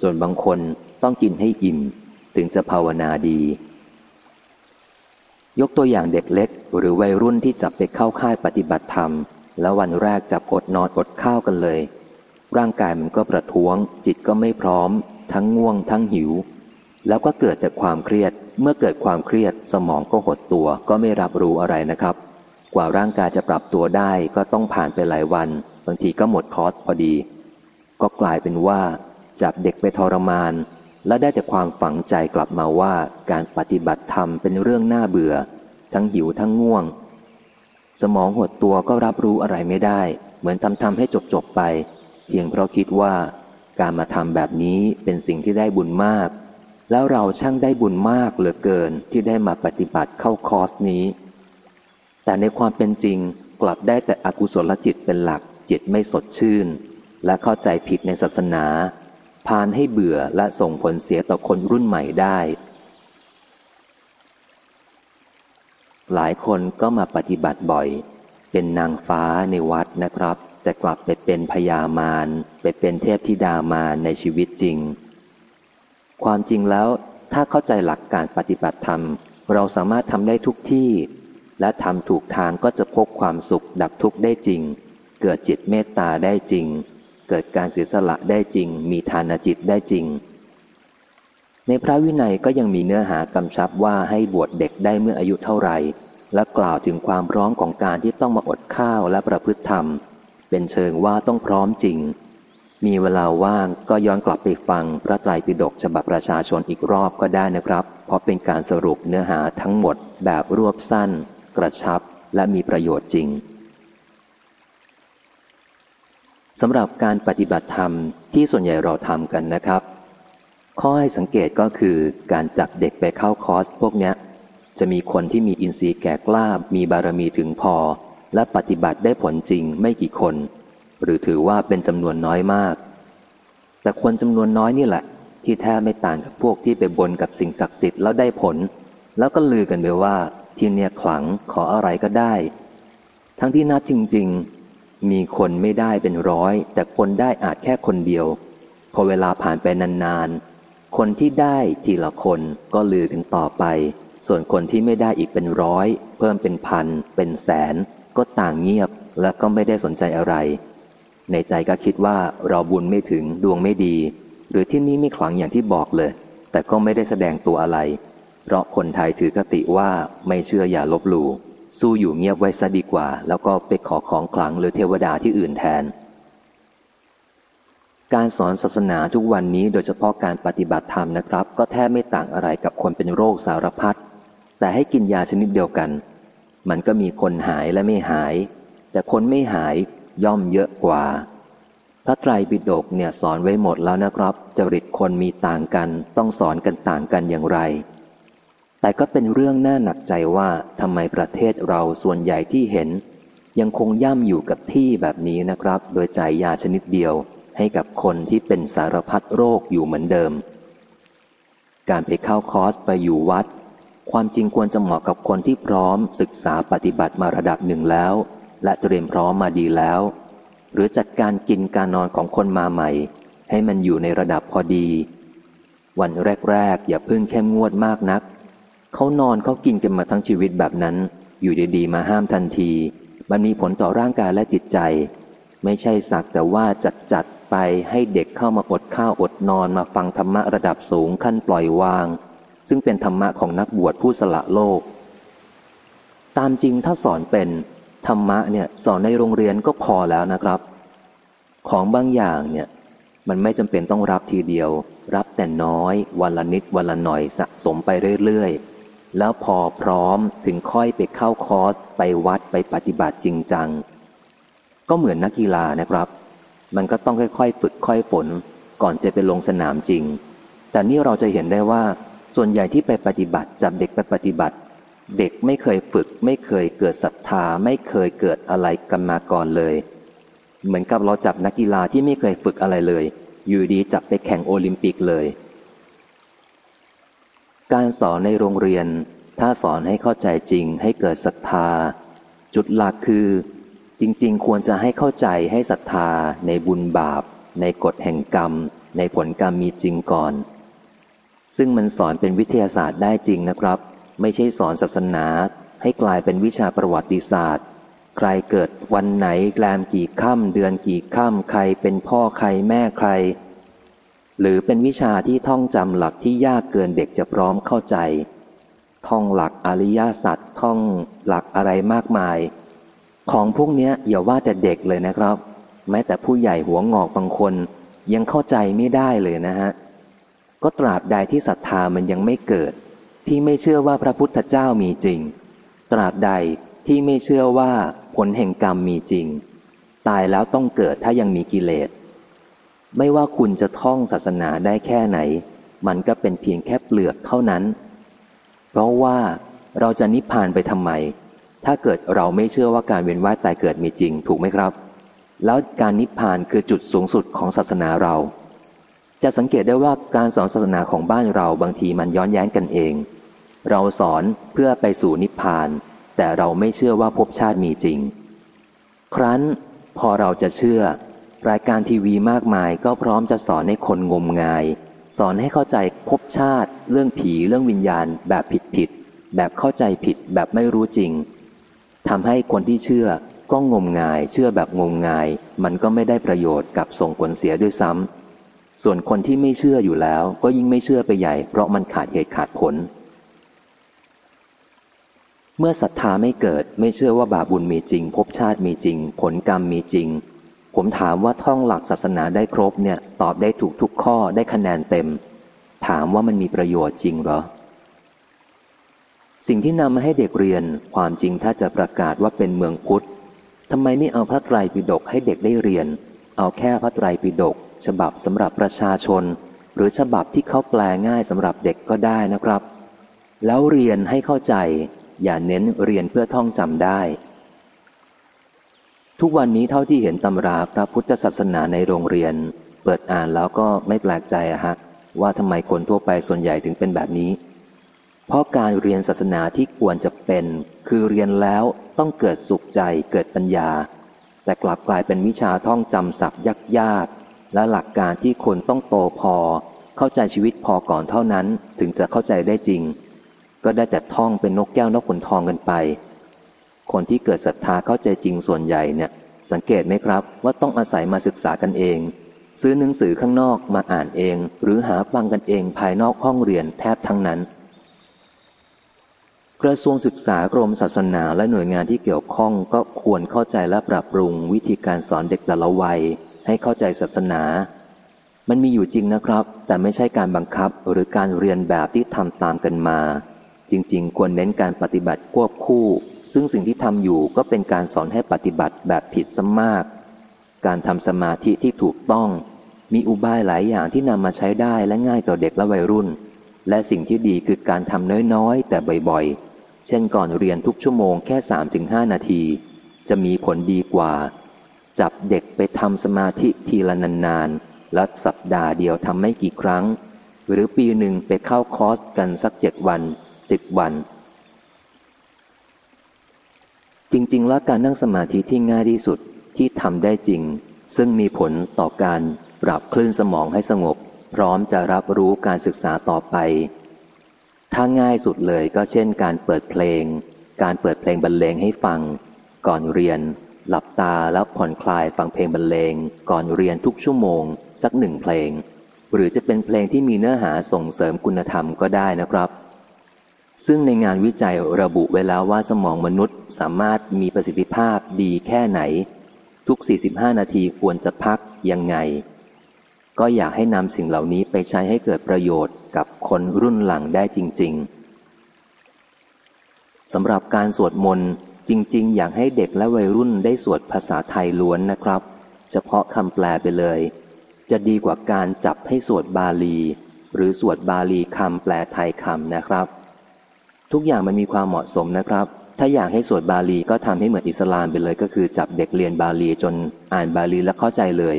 ส่วนบางคนต้องกินให้อิ่ม ถึงจะภาวนาดี ยกตัวอย่างเด็กเล็ก หรือวัยรุ่นที่จับไปเข้าค่ายปฏิบัติธรรม แล้ววันแรกจับอดนอนอดข้าวกันเลย ร่างกายมันก็ประท้วง จิตก็ไม่พร้อม ทั้งง่วง ทั้งหิว แล้วก็เกิดแต่ความเครียด เมื่อเกิดความเครียดสมองก็หดตัวก็ไม่รับรู้อะไรนะครับ กว่าร่างกายจะปรับตัวได้ก็ต้องผ่านไปหลายวันางทีก็หมดคอร์สพอดี ก็กลายเป็นว่าจับเด็กไปทรมาน และได้แต่ความฝังใจกลับมาว่าการปฏิบัติธรรมเป็นเรื่องน่าเบื่อ ทั้งหิวทั้งง่วง สมองหดตัวก็รับรู้อะไรไม่ได้ เหมือนทำทำให้จบจบไป เพียงเพราะคิดว่าการมาทำแบบนี้เป็นสิ่งที่ได้บุญมาก แล้วเราช่างได้บุญมากเหลือเกินที่ได้มาปฏิบัติเข้าคอร์สนี้ แต่ในความเป็นจริงกลับได้แต่อกุศลจิตเป็นหลัก จิตไม่สดชื่น และเข้าใจผิดในศาสนาพานให้เบื่อและส่งผลเสียต่อคนรุ่นใหม่ได้ หลายคนก็มาปฏิบัติบ่อย เป็นนางฟ้าในวัดนะครับ แต่กลับไปเป็นพญามารไปเป็นเทพธิดามารในชีวิตจริง ความจริงแล้วถ้าเข้าใจหลักการปฏิบัติธรรม เราสามารถทำได้ทุกที่ และทำถูกทางก็จะพบความสุขดับทุกข์ได้จริง เกิดจิตเมตตาได้จริง เกิดการเสียสละได้จริง มีทานจิตได้จริง ในพระวินัยก็ยังมีเนื้อหากำชับว่าให้บวชเด็กได้เมื่ออายุเท่าไหร่ และกล่าวถึงความพร้อมของการที่ต้องมาอดข้าวและประพฤติธรรม เป็นเชิงว่าต้องพร้อมจริง มีเวลาว่างก็ย้อนกลับไปฟังพระไตรปิฎกฉบับประชาชนอีกรอบก็ได้นะครับ เพราะเป็นการสรุปเนื้อหาทั้งหมดแบบรวบสั้น กระชับและมีประโยชน์จริง สำหรับการปฏิบัติธรรมที่ส่วนใหญ่เราทำกันนะครับ ข้อให้สังเกตก็คือการจับเด็กไปเข้าคอร์สพวกนี้จะมีคนที่มีอินทรีย์แก่กล้ามีบารมีถึงพอ และปฏิบัติได้ผลจริงไม่กี่คน หรือถือว่าเป็นจำนวนน้อยมาก แต่คนจำนวนน้อยนี่แหละ ที่แท้ไม่ต่างกับพวกที่ไปบนกับสิ่งศักดิ์สิทธิ์แล้วได้ผล แล้วก็ลือกันไปว่าที่เนี่ยขลังขออะไรก็ได้ ทั้งที่นับจริง มีคนไม่ได้เป็นร้อย แต่คนได้อาจแค่คนเดียว พอเวลาผ่านไปนานๆ คนที่ได้ทีละคนก็ลือกันต่อไป ส่วนคนที่ไม่ได้อีกเป็นร้อย เพิ่มเป็นพัน เป็นแสน ก็ต่างเงียบและก็ไม่ได้สนใจอะไร ในใจก็คิดว่าเราบุญไม่ถึงดวงไม่ดี หรือที่นี้ไม่ขลังอย่างที่บอกเลย แต่ก็ไม่ได้แสดงตัวอะไร เพราะคนไทยถือกติว่าไม่เชื่ออย่าลบหลู่ สู้อยู่เงียบไว้ซะดีกว่า แล้วก็ไปขอของขลังหรือเทวดาที่อื่นแทน การสอนศาสนาทุกวันนี้โดยเฉพาะการปฏิบัติธรรมนะครับ ก็แทบไม่ต่างอะไรกับคนเป็นโรคสารพัดแต่ให้กินยาชนิดเดียวกัน มันก็มีคนหายและไม่หาย แต่คนไม่หายย่อมเยอะกว่า พระไตรปิฎกเนี่ยสอนไว้หมดแล้วนะครับจริตคนมีต่างกัน ต้องสอนกันต่างกันอย่างไร แต่ก็เป็นเรื่องน่าหนักใจว่าทำไมประเทศเราส่วนใหญ่ที่เห็น ยังคงย่ำอยู่กับที่แบบนี้นะครับ โดยจ่ายยาชนิดเดียวให้กับคนที่เป็นสารพัดโรคอยู่เหมือนเดิม การไปเข้าคอร์สไปอยู่วัด ความจริงควรจะเหมาะกับคนที่พร้อมศึกษาปฏิบัติมาระดับหนึ่งแล้ว และเตรียมพร้อมมาดีแล้ว หรือจัดการกินการนอนของคนมาใหม่ ให้มันอยู่ในระดับพอดี วันแรก ๆ อย่าเพึ่งเข้มงวดมากนัก เขานอนเขากินกันมาทั้งชีวิตแบบนั้น อยู่ดีๆ มาห้ามทันที มันมีผลต่อร่างกายและจิตใจ ไม่ใช่สักแต่ว่าจัดจัดไปให้เด็กเข้ามาอดข้าวอดนอนมาฟังธรรมะระดับสูงขั้นปล่อยวาง ซึ่งเป็นธรรมะของนักบวชผู้สละโลก ตามจริงถ้าสอนเป็น ธรรมะเนี่ยสอนในโรงเรียนก็พอแล้วนะครับ ของบางอย่างเนี่ยมันไม่จำเป็นต้องรับทีเดียว รับแต่น้อย วันละนิดวันละหน่อยสะสมไปเรื่อยๆ แล้วพอพร้อมถึงค่อยไปเข้าคอร์สไปวัดไปปฏิบัติจริงจัง ก็เหมือนนักกีฬานะครับ มันก็ต้องค่อยๆ ฝึกค่อยฝน ก่อนจะไปลงสนามจริง แต่นี่เราจะเห็นได้ว่า ส่วนใหญ่ที่ไปปฏิบัติจับเด็กไปปฏิบัติ เด็กไม่เคยฝึก ไม่เคยเกิดศรัทธาไม่เคยเกิดอะไรกันมาก่อนเลย เหมือนกับเราจับนักกีฬาที่ไม่เคยฝึกอะไรเลย อยู่ดีจับไปแข่งโอลิมปิกเลย การสอนในโรงเรียน ถ้าสอนให้เข้าใจจริงให้เกิดศรัทธา จุดหลักคือ จริง ๆ ควรจะให้เข้าใจให้ศรัทธาในบุญบาป ในกฎแห่งกรรม ในผลกรรมมีจริงก่อน ซึ่งมันสอนเป็นวิทยาศาสตร์ได้จริงนะครับ ไม่ใช่สอนศาสนาให้กลายเป็นวิชาประวัติศาสตร์ ใครเกิดวันไหนแกลมกี่ค่ำเดือนกี่ค่ำใครเป็นพ่อใครแม่ใคร หรือเป็นวิชาที่ท่องจำหลักที่ยากเกินเด็กจะพร้อมเข้าใจ ท่องหลักอริยสัจท่องหลักอะไรมากมาย ของพวกนี้อย่าว่าแต่เด็กเลยนะครับ แม้แต่ผู้ใหญ่หัวงอกบางคน ยังเข้าใจไม่ได้เลยนะฮะ ก็ตราบใดที่ศรัทธามันยังไม่เกิด ที่ไม่เชื่อว่าพระพุทธเจ้ามีจริง ตราบใดที่ไม่เชื่อว่าผลแห่งกรรมมีจริง ตายแล้วต้องเกิดถ้ายังมีกิเลส ไม่ว่าคุณจะท่องศาสนาได้แค่ไหน มันก็เป็นเพียงแค่เปลือกเท่านั้น เพราะว่าเราจะนิพพานไปทำไม ถ้าเกิดเราไม่เชื่อว่าการเวียนว่ายตายเกิดมีจริงถูกไหมครับ แล้วการนิพพานคือจุดสูงสุดของศาสนาเรา จะสังเกตได้ว่าการสอนศาสนาของบ้านเราบางทีมันย้อนแย้งกันเอง เราสอนเพื่อไปสู่นิพพาน แต่เราไม่เชื่อว่าภพชาติมีจริง ครั้นพอเราจะเชื่อ รายการทีวีมากมายก็พร้อมจะสอนให้คนงมงาย สอนให้เข้าใจภพชาติ เรื่องผีเรื่องวิญญาณ แบบผิดผิด แบบเข้าใจผิดแบบไม่รู้จริงทำให้คนที่เชื่อก็งมงาย เชื่อแบบงมงาย มันก็ไม่ได้ประโยชน์กับส่งผลเสียด้วยซ้ำส่วนคนที่ไม่เชื่ออยู่แล้ว ก็ยิ่งไม่เชื่อไปใหญ่ เพราะมันขาดเหตุขาดผล เมื่อศรัทธาไม่เกิดไม่เชื่อว่าบาปบุญมีจริงภพชาติมีจริง ผลกรรมมีจริง ผมถามว่าท่องหลักศาสนาได้ครบเนี่ย ตอบได้ถูกทุกข้อได้คะแนนเต็ม ถามว่ามันมีประโยชน์จริงหรอ สิ่งที่นำมาให้เด็กเรียนความจริงถ้าจะประกาศว่าเป็นเมืองพุทธทำไมไม่เอาพระไตรปิฎกให้เด็กได้เรียน เอาแค่พระไตรปิฎกฉบับสำหรับประชาชน หรือฉบับที่เขาแปลง่ายสำหรับเด็กก็ได้นะครับ แล้วเรียนให้เข้าใจ อย่าเน้นเรียนเพื่อท่องจำได้ ทุกวันนี้เท่าที่เห็นตำราพระพุทธศาสนาในโรงเรียน เปิดอ่านแล้วก็ไม่แปลกใจอะฮะ ว่าทำไมคนทั่วไปส่วนใหญ่ถึงเป็นแบบนี้ เพราะการเรียนศาสนาที่ควรจะเป็น คือเรียนแล้วต้องเกิดสุขใจเกิดปัญญา แต่กลับกลายเป็นวิชาท่องจำศัพท์ยากๆและหลักการที่คนต้องโตพอ เข้าใจชีวิตพอก่อนเท่านั้น ถึงจะเข้าใจได้จริง ก็ได้แต่ท่องเป็นนกแก้วนกขนทองกันไป คนที่เกิดศรัทธาเข้าใจจริงส่วนใหญ่เนี่ย สังเกตไหมครับว่าต้องอาศัยมาศึกษากันเอง ซื้อหนังสือข้างนอกมาอ่านเอง หรือหาฟังกันเองภายนอกห้องเรียนแทบทั้งนั้น กระทรวงศึกษากรมศาสนาและหน่วยงานที่เกี่ยวข้องก็ควรเข้าใจและปรับปรุงวิธีการสอนเด็กแต่ละวัย ให้เข้าใจศาสนา มันมีอยู่จริงนะครับ แต่ไม่ใช่การบังคับหรือการเรียนแบบที่ทำตามกันมาจริงๆ ควรเน้นการปฏิบัติควบคู่ ซึ่งสิ่งที่ทำอยู่ก็เป็นการสอนให้ปฏิบัติแบบผิดซะมาก การทำสมาธิที่ถูกต้อง มีอุบายหลายอย่างที่นำมาใช้ได้และง่ายต่อเด็กและวัยรุ่น และสิ่งที่ดีคือการทำน้อยๆ แต่บ่อยๆ เช่นก่อนเรียนทุกชั่วโมงแค่สามถึงห้านาที จะมีผลดีกว่า จับเด็กไปทำสมาธิทีละนานๆแล้วสัปดาห์เดียวทำไม่กี่ครั้ง หรือปีหนึ่งไปเข้าคอร์สกันสักเจ็ดวันสิบวัน จริง ๆ แล้วการนั่งสมาธิที่ง่ายที่สุดที่ทำได้จริง ซึ่งมีผลต่อการปรับคลื่นสมองให้สงบ พร้อมจะรับรู้การศึกษาต่อไป ถ้าง่ายสุดเลยก็เช่น การเปิดเพลง การเปิดเพลงบรรเลงให้ฟัง ก่อนเรียน หลับตาแล้วผ่อนคลายฟังเพลงบรรเลง ก่อนเรียนทุกชั่วโมง สักหนึ่งเพลง หรือจะเป็นเพลงที่มีเนื้อหาส่งเสริมคุณธรรมก็ได้นะครับ ซึ่งในงานวิจัยระบุไว้แล้วว่าสมองมนุษย์สามารถมีประสิทธิภาพดีแค่ไหน ทุก 45 นาทีควรจะพักยังไง ก็อยากให้นำสิ่งเหล่านี้ไปใช้ให้เกิดประโยชน์กับคนรุ่นหลังได้จริง ๆสำหรับการสวดมนต์จริง ๆ อยากให้เด็กและวัยรุ่นได้สวดภาษาไทยล้วนนะครับ เฉพาะคำแปลไปเลย จะดีกว่าการจับให้สวดบาลี หรือสวดบาลีคำแปลไทยคำนะครับ ทุกอย่างมันมีความเหมาะสมนะครับ ถ้าอยากให้สวดบาลีก็ทำให้เหมือนอิสลามไปเลยก็คือจับเด็กเรียนบาลีจนอ่านบาลีแล้วเข้าใจเลย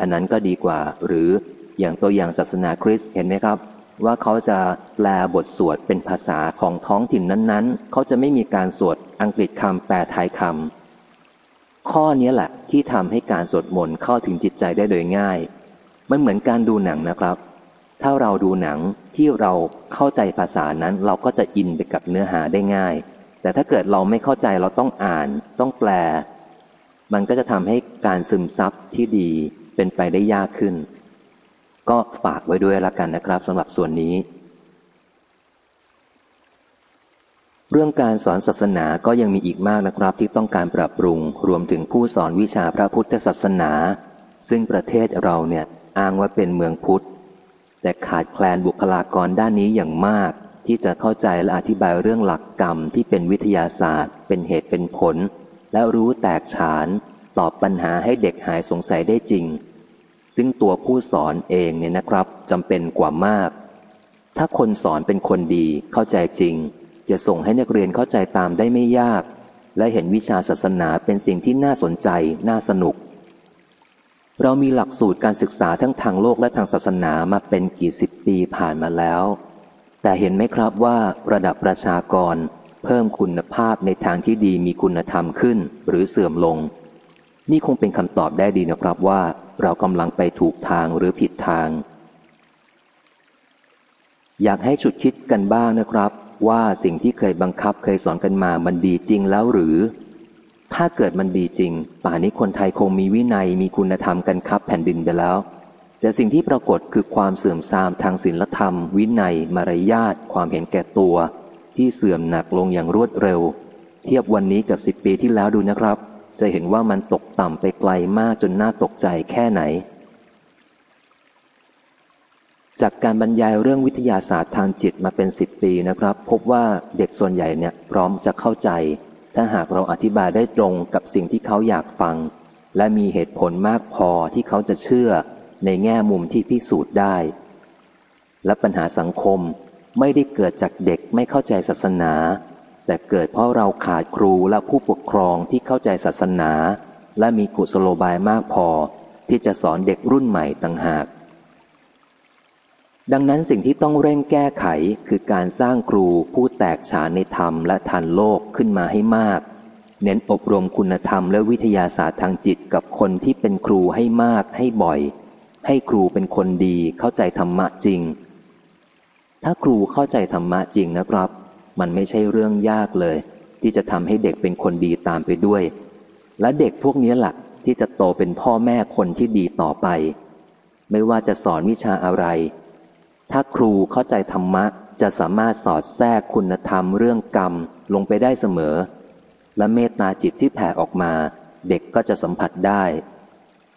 อันนั้นก็ดีกว่า หรืออย่างตัวอย่างศาสนาคริสต์เห็นไหมครับ ว่าเขาจะแปลบทสวดเป็นภาษาของท้องถิ่นนั้นๆ เขาจะไม่มีการสวดอังกฤษคำแปลไทยคำข้อนี้แหละที่ทำให้การสวดมนต์เข้าถึงจิตใจได้โดยง่าย มันเหมือนการดูหนังนะครับ ถ้าเราดูหนัง ที่เราเข้าใจภาษานั้นเราก็จะอินไปกับเนื้อหาได้ง่าย แต่ถ้าเกิดเราไม่เข้าใจเราต้องอ่าน ต้องแปล มันก็จะทำให้การซึมซับที่ดีเป็นไปได้ยากขึ้น ก็ฝากไว้ด้วยละกันนะครับสำหรับส่วนนี้ เรื่องการสอนศาสนาก็ยังมีอีกมากนะครับที่ต้องการปรับปรุง รวมถึงผู้สอนวิชาพระพุทธศาสนา ซึ่งประเทศเราเนี่ยอ้างว่าเป็นเมืองพุทธ แต่ขาดแคลนบุคลากรด้านนี้อย่างมาก ที่จะเข้าใจและอธิบายเรื่องหลักกรรมที่เป็นวิทยาศาสตร์ เป็นเหตุเป็นผล และรู้แตกฉาน ตอบปัญหาให้เด็กหายสงสัยได้จริง ซึ่งตัวผู้สอนเองเนี่ยนะครับจำเป็นกว่ามาก ถ้าคนสอนเป็นคนดีเข้าใจจริง จะส่งให้นักเรียนเข้าใจตามได้ไม่ยาก และเห็นวิชาศาสนาเป็นสิ่งที่น่าสนใจ น่าสนุก เรามีหลักสูตรการศึกษาทั้งทางโลกและทางศาสนามาเป็นกี่สิบปีผ่านมาแล้ว แต่เห็นไหมครับว่าระดับประชากร เพิ่มคุณภาพในทางที่ดีมีคุณธรรมขึ้นหรือเสื่อมลง นี่คงเป็นคำตอบได้ดีนะครับว่า เรากำลังไปถูกทางหรือผิดทาง อยากให้ฉุดคิดกันบ้างนะครับ ว่าสิ่งที่เคยบังคับเคยสอนกันมามันดีจริงแล้วหรือ ถ้าเกิดมันดีจริง ป่านี้คนไทยคงมีวินัยมีคุณธรรมกันครับแผ่นดินไปแล้ว แต่สิ่งที่ปรากฏคือความเสื่อมทรามทางศีลธรรม วินัย มารยาทความเห็นแก่ตัว ที่เสื่อมหนักลงอย่างรวดเร็ว เทียบวันนี้กับสิบปีที่แล้วดูนะครับ จะเห็นว่ามันตกต่ำไปไกลมากจนน่าตกใจแค่ไหน จากการบรรยายเรื่องวิทยาศาสตร์ทางจิตมาเป็นสิบปีนะครับ พบว่าเด็กส่วนใหญ่เนี่ยพร้อมจะเข้าใจ ถ้าหากเราอธิบายได้ตรงกับสิ่งที่เขาอยากฟัง และมีเหตุผลมากพอที่เขาจะเชื่อในแง่มุมที่พิสูจน์ได้ และปัญหาสังคมไม่ได้เกิดจากเด็กไม่เข้าใจศาสนา แต่เกิดเพราะเราขาดครูและผู้ปกครองที่เข้าใจศาสนา และมีกุศโลบายมากพอที่จะสอนเด็กรุ่นใหม่ต่างหาก ดังนั้นสิ่งที่ต้องเร่งแก้ไขคือการสร้างครูผู้แตกฉานในธรรมและทันโลกขึ้นมาให้มาก เน้นอบรมคุณธรรมและวิทยาศาสตร์ทางจิตกับคนที่เป็นครูให้มากให้บ่อย ให้ครูเป็นคนดีเข้าใจธรรมะจริง ถ้าครูเข้าใจธรรมะจริงนะครับ มันไม่ใช่เรื่องยากเลย ที่จะทำให้เด็กเป็นคนดีตามไปด้วย และเด็กพวกนี้แหละที่จะโตเป็นพ่อแม่คนที่ดีต่อไป ไม่ว่าจะสอนวิชาอะไร ถ้าครูเข้าใจธรรมะ จะสามารถสอดแทรกคุณธรรมเรื่องกรรมลงไปได้เสมอ และเมตตาจิตที่แผ่ออกมา เด็กก็จะสัมผัสได้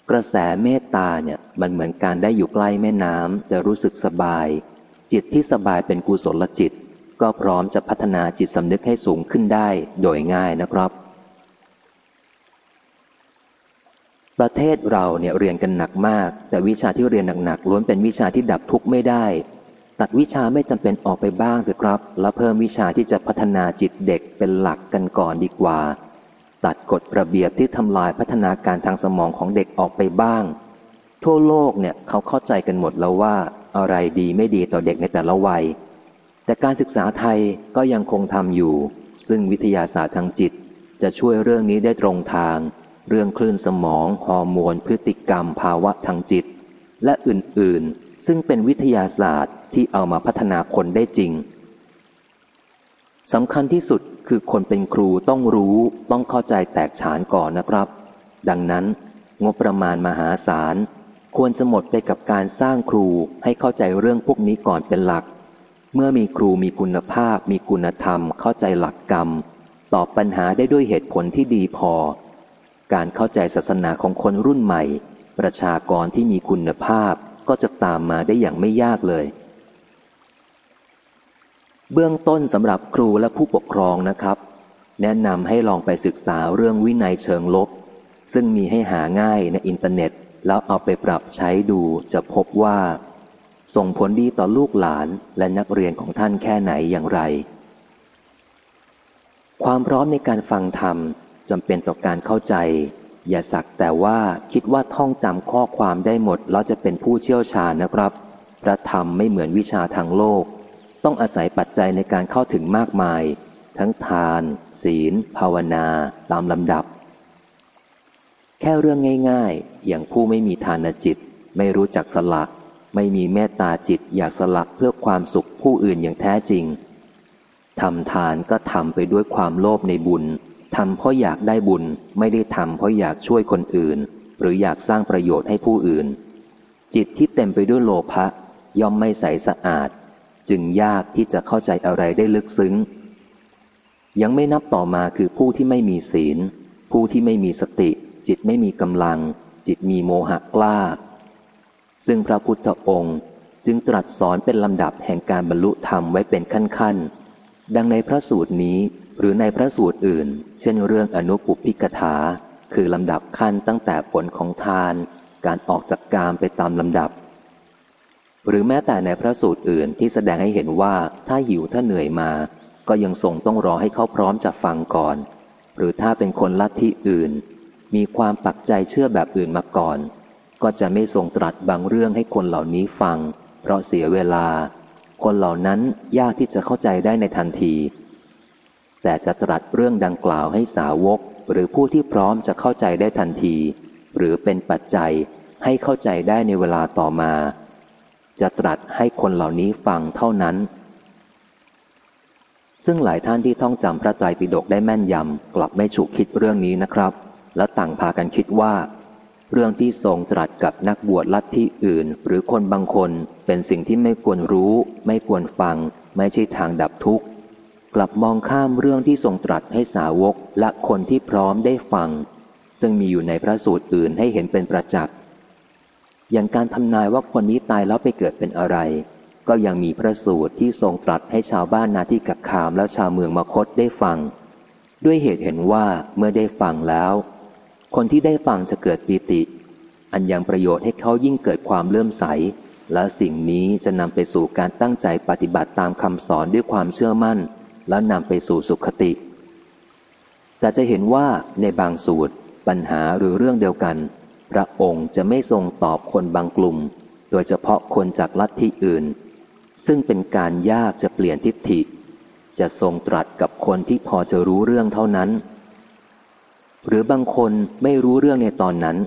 กระแสเมตตาเนี่ยมันเหมือนการได้อยู่ใกล้แม่น้ำจะรู้สึกสบาย จิตที่สบายเป็นกุศลจิต ก็พร้อมจะพัฒนาจิตสำนึกให้สูงขึ้นได้โดยง่ายนะครับ ประเทศเราเนี่ยเรียนกันหนักมาก แต่วิชาที่เรียนหนักๆล้วนเป็นวิชาที่ดับทุกข์ไม่ได้ ตัดวิชาไม่จำเป็นออกไปบ้างเถอะครับ แล้วเพิ่มวิชาที่จะพัฒนาจิตเด็กเป็นหลักกันก่อนดีกว่า ตัดกฎระเบียบที่ทำลายพัฒนาการทางสมองของเด็กออกไปบ้าง ทั่วโลกเนี่ยเขาเข้าใจกันหมดแล้วว่า อะไรดีไม่ดีต่อเด็กในแต่ละวัย แต่การศึกษาไทยก็ยังคงทำอยู่ ซึ่งวิทยาศาสตร์ทางจิต จะช่วยเรื่องนี้ได้ตรงทาง เรื่องคลื่นสมอง ฮอร์โมน พฤติกรรม ภาวะทางจิต และอื่น ๆ ซึ่งเป็นวิทยาศาสตร์ที่เอามาพัฒนาคนได้จริงสำคัญที่สุดคือคนเป็นครูต้องรู้ต้องเข้าใจแตกฉานก่อนนะครับ ดังนั้นงบประมาณมหาศาล ควรจะหมดไปกับการสร้างครูให้เข้าใจเรื่องพวกนี้ก่อนเป็นหลัก เมื่อมีครูมีคุณภาพ มีคุณธรรม เข้าใจหลักกรรม ตอบปัญหาได้ด้วยเหตุผลที่ดีพอ การเข้าใจศาสนาของคนรุ่นใหม่ ประชากรที่มีคุณภาพก็จะตามมาได้อย่างไม่ยากเลย เบื้องต้นสำหรับครูและผู้ปกครองนะครับ แนะนำให้ลองไปศึกษาเรื่องวินัยเชิงลบ ซึ่งมีให้หาง่ายในอินเทอร์เน็ต แล้วเอาไปปรับใช้ดูจะพบว่า ส่งผลดีต่อลูกหลานและนักเรียนของท่านแค่ไหนอย่างไร ความพร้อมในการฟังธรรม จำเป็นต่อการเข้าใจ อย่าสักแต่ว่าคิดว่าท่องจำข้อความได้หมด แล้วจะเป็นผู้เชี่ยวชาญนะครับ พระธรรมไม่เหมือนวิชาทางโลก ต้องอาศัยปัจจัยในการเข้าถึงมากมาย ทั้งทาน ศีล ภาวนา ตามลำดับ แค่เรื่องง่าย ๆ อย่างผู้ไม่มีทานจิต ไม่รู้จักสละไม่มีเมตตาจิตอยากสละเพื่อความสุขผู้อื่นอย่างแท้จริงทำทานก็ทำไปด้วยความโลภในบุญ ทำเพราะอยากได้บุญ ไม่ได้ทำเพราะอยากช่วยคนอื่น หรืออยากสร้างประโยชน์ให้ผู้อื่น จิตที่เต็มไปด้วยโลภะย่อมไม่ใสสะอาด จึงยากที่จะเข้าใจอะไรได้ลึกซึ้ง ยังไม่นับต่อมาคือผู้ที่ไม่มีศีล ผู้ที่ไม่มีสติ จิตไม่มีกำลัง จิตมีโมหะกล้า ซึ่งพระพุทธองค์จึงตรัสสอนเป็นลำดับแห่งการบรรลุธรรมไว้เป็นขั้นๆ ดังในพระสูตรนี้ หรือในพระสูตรอื่น เช่นเรื่องอนุปุพิกถา คือลำดับขั้นตั้งแต่ผลของทาน การออกจากกามไปตามลำดับ หรือแม้แต่ในพระสูตรอื่นที่แสดงให้เห็นว่าถ้าหิวถ้าเหนื่อยมา ก็ยังทรงต้องรอให้เขาพร้อมจะฟังก่อน หรือถ้าเป็นคนลัทธิอื่น มีความปักใจเชื่อแบบอื่นมาก่อน ก็จะไม่ทรงตรัสบางเรื่องให้คนเหล่านี้ฟัง เพราะเสียเวลา คนเหล่านั้นยากที่จะเข้าใจได้ในทันที แต่จะตรัสเรื่องดังกล่าวให้สาวก หรือผู้ที่พร้อมจะเข้าใจได้ทันที หรือเป็นปัจจัยให้เข้าใจได้ในเวลาต่อมา จะตรัสให้คนเหล่านี้ฟังเท่านั้น ซึ่งหลายท่านที่ท่องจำพระไตรปิฎกได้แม่นยำกลับไม่ฉุกคิดเรื่องนี้นะครับ และต่างพากันคิดว่า เรื่องที่ทรงตรัสกับนักบวชลัทธิอื่น หรือคนบางคนเป็นสิ่งที่ไม่ควรรู้ ไม่ควรฟัง ไม่ใช่ทางดับทุกข์ กลับมองข้ามเรื่องที่ทรงตรัสให้สาวกและคนที่พร้อมได้ฟัง ซึ่งมีอยู่ในพระสูตรอื่นให้เห็นเป็นประจักษ์ อย่างการทำนายว่าคนนี้ตายแล้วไปเกิดเป็นอะไร ก็ยังมีพระสูตรที่ทรงตรัสให้ชาวบ้านนาที่กักขามและชาวเมืองมคตได้ฟัง ด้วยเหตุเห็นว่าเมื่อได้ฟังแล้ว คนที่ได้ฟังจะเกิดปีติ อันยังประโยชน์ให้เขายิ่งเกิดความเลื่อมใสและสิ่งนี้จะนำไปสู่การตั้งใจปฏิบัติตามคำสอนด้วยความเชื่อมั่น แล้วนำไปสู่สุขติ แต่จะเห็นว่าในบางสูตรปัญหาหรือเรื่องเดียวกัน พระองค์จะไม่ทรงตอบคนบางกลุ่ม โดยเฉพาะคนจากลัทธิอื่น ซึ่งเป็นการยากจะเปลี่ยนทิฏฐิ จะทรงตรัสกับคนที่พอจะรู้เรื่องเท่านั้น หรือบางคนไม่รู้เรื่องในตอนนั้น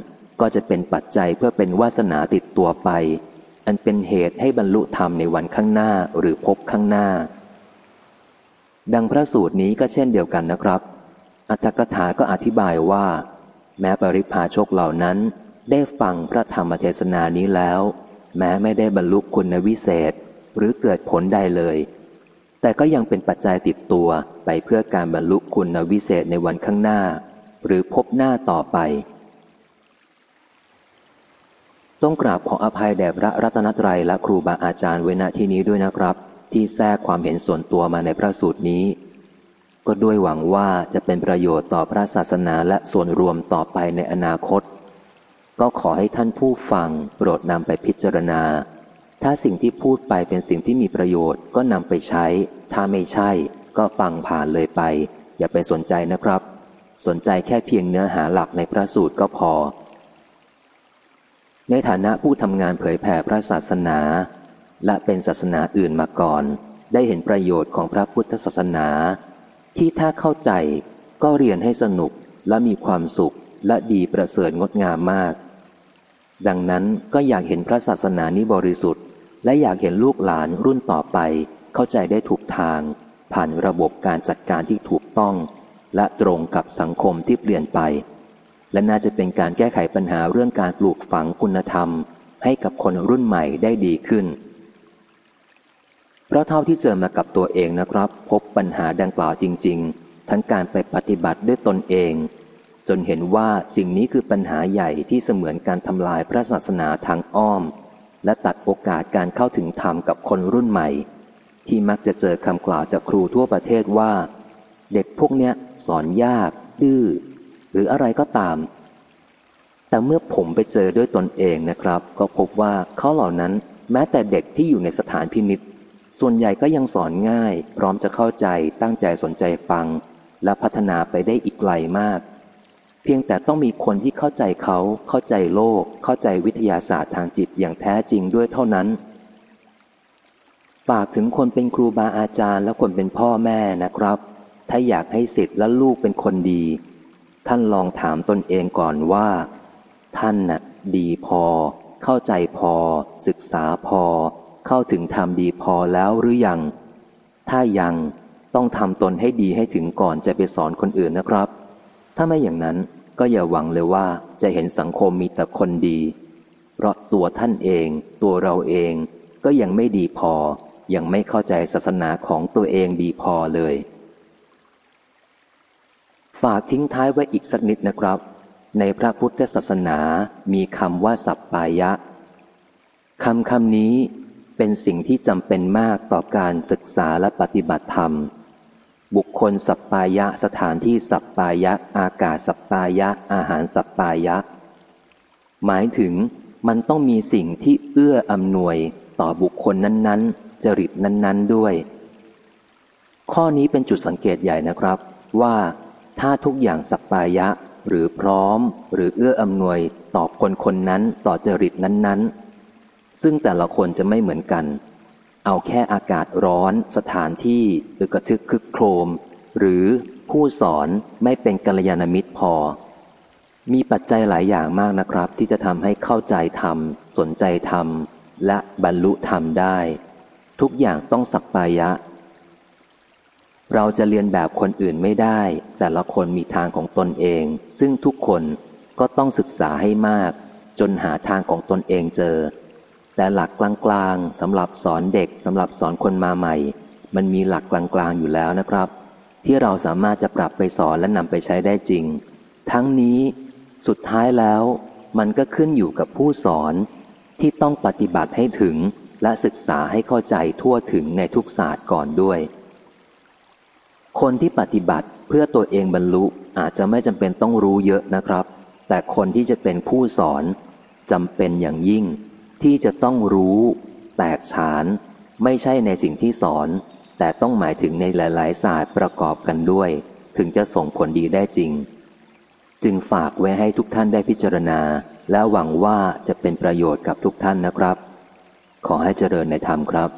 ก็จะเป็นปัจจัยเพื่อเป็นวาสนาติดตัวไป อันเป็นเหตุให้บรรลุธรรมในวันข้างหน้าหรือพบข้างหน้า ดังพระสูตรนี้ก็เช่นเดียวกันนะครับ อัตถกถาก็อธิบายว่า แม้ปริพาชกเหล่านั้น ได้ฟังพระธรรมเทศนานี้แล้ว แม้ไม่ได้บรรลุคุณวิเศษ หรือเกิดผลใดเลย แต่ก็ยังเป็นปัจจัยติดตัวไปเพื่อการบรรลุคุณวิเศษในวันข้างหน้า หรือพบหน้าต่อไปต้องกราบขออภัยแด่พระรัตนตรัยและครูบาอาจารย์เวณที่นี้ด้วยนะครับ ที่แทรกความเห็นส่วนตัวมาในพระสูตรนี้ ก็ด้วยหวังว่าจะเป็นประโยชน์ต่อพระศาสนาและส่วนรวมต่อไปในอนาคต ก็ขอให้ท่านผู้ฟังโปรดนำไปพิจารณา ถ้าสิ่งที่พูดไปเป็นสิ่งที่มีประโยชน์ก็นำไปใช้ ถ้าไม่ใช่ก็ฟังผ่านเลยไป อย่าไปสนใจนะครับ สนใจแค่เพียงเนื้อหาหลักในพระสูตรก็พอ ในฐานะผู้ทำงานเผยแผ่พระศาสนา และเป็นศาสนาอื่นมาก่อน ได้เห็นประโยชน์ของพระพุทธศาสนา ที่ถ้าเข้าใจก็เรียนให้สนุกและมีความสุขและดีประเสริฐงดงามมาก ดังนั้นก็อยากเห็นพระศาสนานี้บริสุทธิ์ และอยากเห็นลูกหลานรุ่นต่อไป เข้าใจได้ถูกทาง ผ่านระบบการจัดการที่ถูกต้อง และตรงกับสังคมที่เปลี่ยนไป และน่าจะเป็นการแก้ไขปัญหาเรื่องการปลูกฝังคุณธรรม ให้กับคนรุ่นใหม่ได้ดีขึ้น เพราะเท่าที่เจอมากับตัวเองนะครับ พบปัญหาดังกล่าวจริง ๆ ทั้งการไปปฏิบัติด้วยตนเอง จนเห็นว่าสิ่งนี้คือปัญหาใหญ่ที่เสมือนการทำลายพระศาสนาทางอ้อม และตัดโอกาสการเข้าถึงธรรมกับคนรุ่นใหม่ ที่มักจะเจอคำกล่าวจากครูทั่วประเทศว่า เด็กพวกเนี้ยสอนยาก ดื้อหรืออะไรก็ตาม แต่เมื่อผมไปเจอด้วยตนเองนะครับ ก็พบว่าเขาเหล่านั้นแม้แต่เด็กที่อยู่ในสถานพินิษ ส่วนใหญ่ก็ยังสอนง่าย พร้อมจะเข้าใจตั้งใจสนใจฟัง และพัฒนาไปได้อีกไกลมาก เพียงแต่ต้องมีคนที่เข้าใจเขาเข้าใจโลก เข้าใจวิทยาศาสตร์ทางจิตอย่างแท้จริงด้วยเท่านั้นฝากถึงคนเป็นครูบาอาจารย์และคนเป็นพ่อแม่นะครับ ถ้าอยากให้สิทธิ์และลูกเป็นคนดี ท่านลองถามตนเองก่อนว่า ท่านน่ะดีพอ เข้าใจพอ ศึกษาพอ เข้าถึงธรรมดีพอแล้วหรือยัง ถ้ายังต้องทำตนให้ดีให้ถึงก่อนจะไปสอนคนอื่นนะครับ ถ้าไม่อย่างนั้นก็อย่าหวังเลยว่าจะเห็นสังคมมีแต่คนดี เพราะตัวท่านเอง ตัวเราเองก็ยังไม่ดีพอ ยังไม่เข้าใจศาสนาของตัวเองดีพอเลย ฝากทิ้งท้ายไว้อีกสักนิดนะครับ ในพระพุทธศาสนามีคำว่าสัปปายะคำคำนี้ เป็นสิ่งที่จำเป็นมากต่อการศึกษาและปฏิบัติธรรม บุคคลสัปปายะสถานที่สัปปายะ อากาศสัปปายะ อาหารสัปปายะ หมายถึงมันต้องมีสิ่งที่เอื้ออำนวยต่อบุคคลนั้น ๆ จริตนั้น ๆ ด้วย ข้อนี้เป็นจุดสังเกตใหญ่นะครับว่าถ้าทุกอย่างสัปปายะหรือพร้อมหรือเอื้ออำนวยต่อคนคนนั้นต่อจริตนั้น ๆ ซึ่งแต่ละคนจะไม่เหมือนกัน เอาแค่อากาศร้อน สถานที่หรือกระทึกคึกโครม หรือผู้สอนไม่เป็นกัลยาณมิตรพอ มีปัจจัยหลายอย่างมากนะครับ ที่จะทำให้เข้าใจธรรม สนใจธรรม และบรรลุธรรมได้ ทุกอย่างต้องสัปปายะ เราจะเรียนแบบคนอื่นไม่ได้ แต่ละคนมีทางของตนเอง ซึ่งทุกคนก็ต้องศึกษาให้มาก จนหาทางของตนเองเจอ แต่หลักกลางๆสำหรับสอนเด็กสำหรับสอนคนมาใหม่ มันมีหลักกลางๆอยู่แล้วนะครับ ที่เราสามารถจะปรับไปสอนและนำไปใช้ได้จริง ทั้งนี้สุดท้ายแล้ว มันก็ขึ้นอยู่กับผู้สอนที่ต้องปฏิบัติให้ถึงและศึกษาให้เข้าใจทั่วถึงในทุกศาสตร์ก่อนด้วย คนที่ปฏิบัติเพื่อตัวเองบรรลุอาจจะไม่จำเป็นต้องรู้เยอะนะครับ แต่คนที่จะเป็นผู้สอนจำเป็นอย่างยิ่ง ที่จะต้องรู้ แตกฉาน ไม่ใช่ในสิ่งที่สอน แต่ต้องหมายถึงในหลาย ๆ ศาสตร์ประกอบกันด้วย ถึงจะส่งผลดีได้จริง จึงฝากไว้ให้ทุกท่านได้พิจารณา และหวังว่าจะเป็นประโยชน์กับทุกท่านนะครับ ขอให้เจริญในธรรมครับ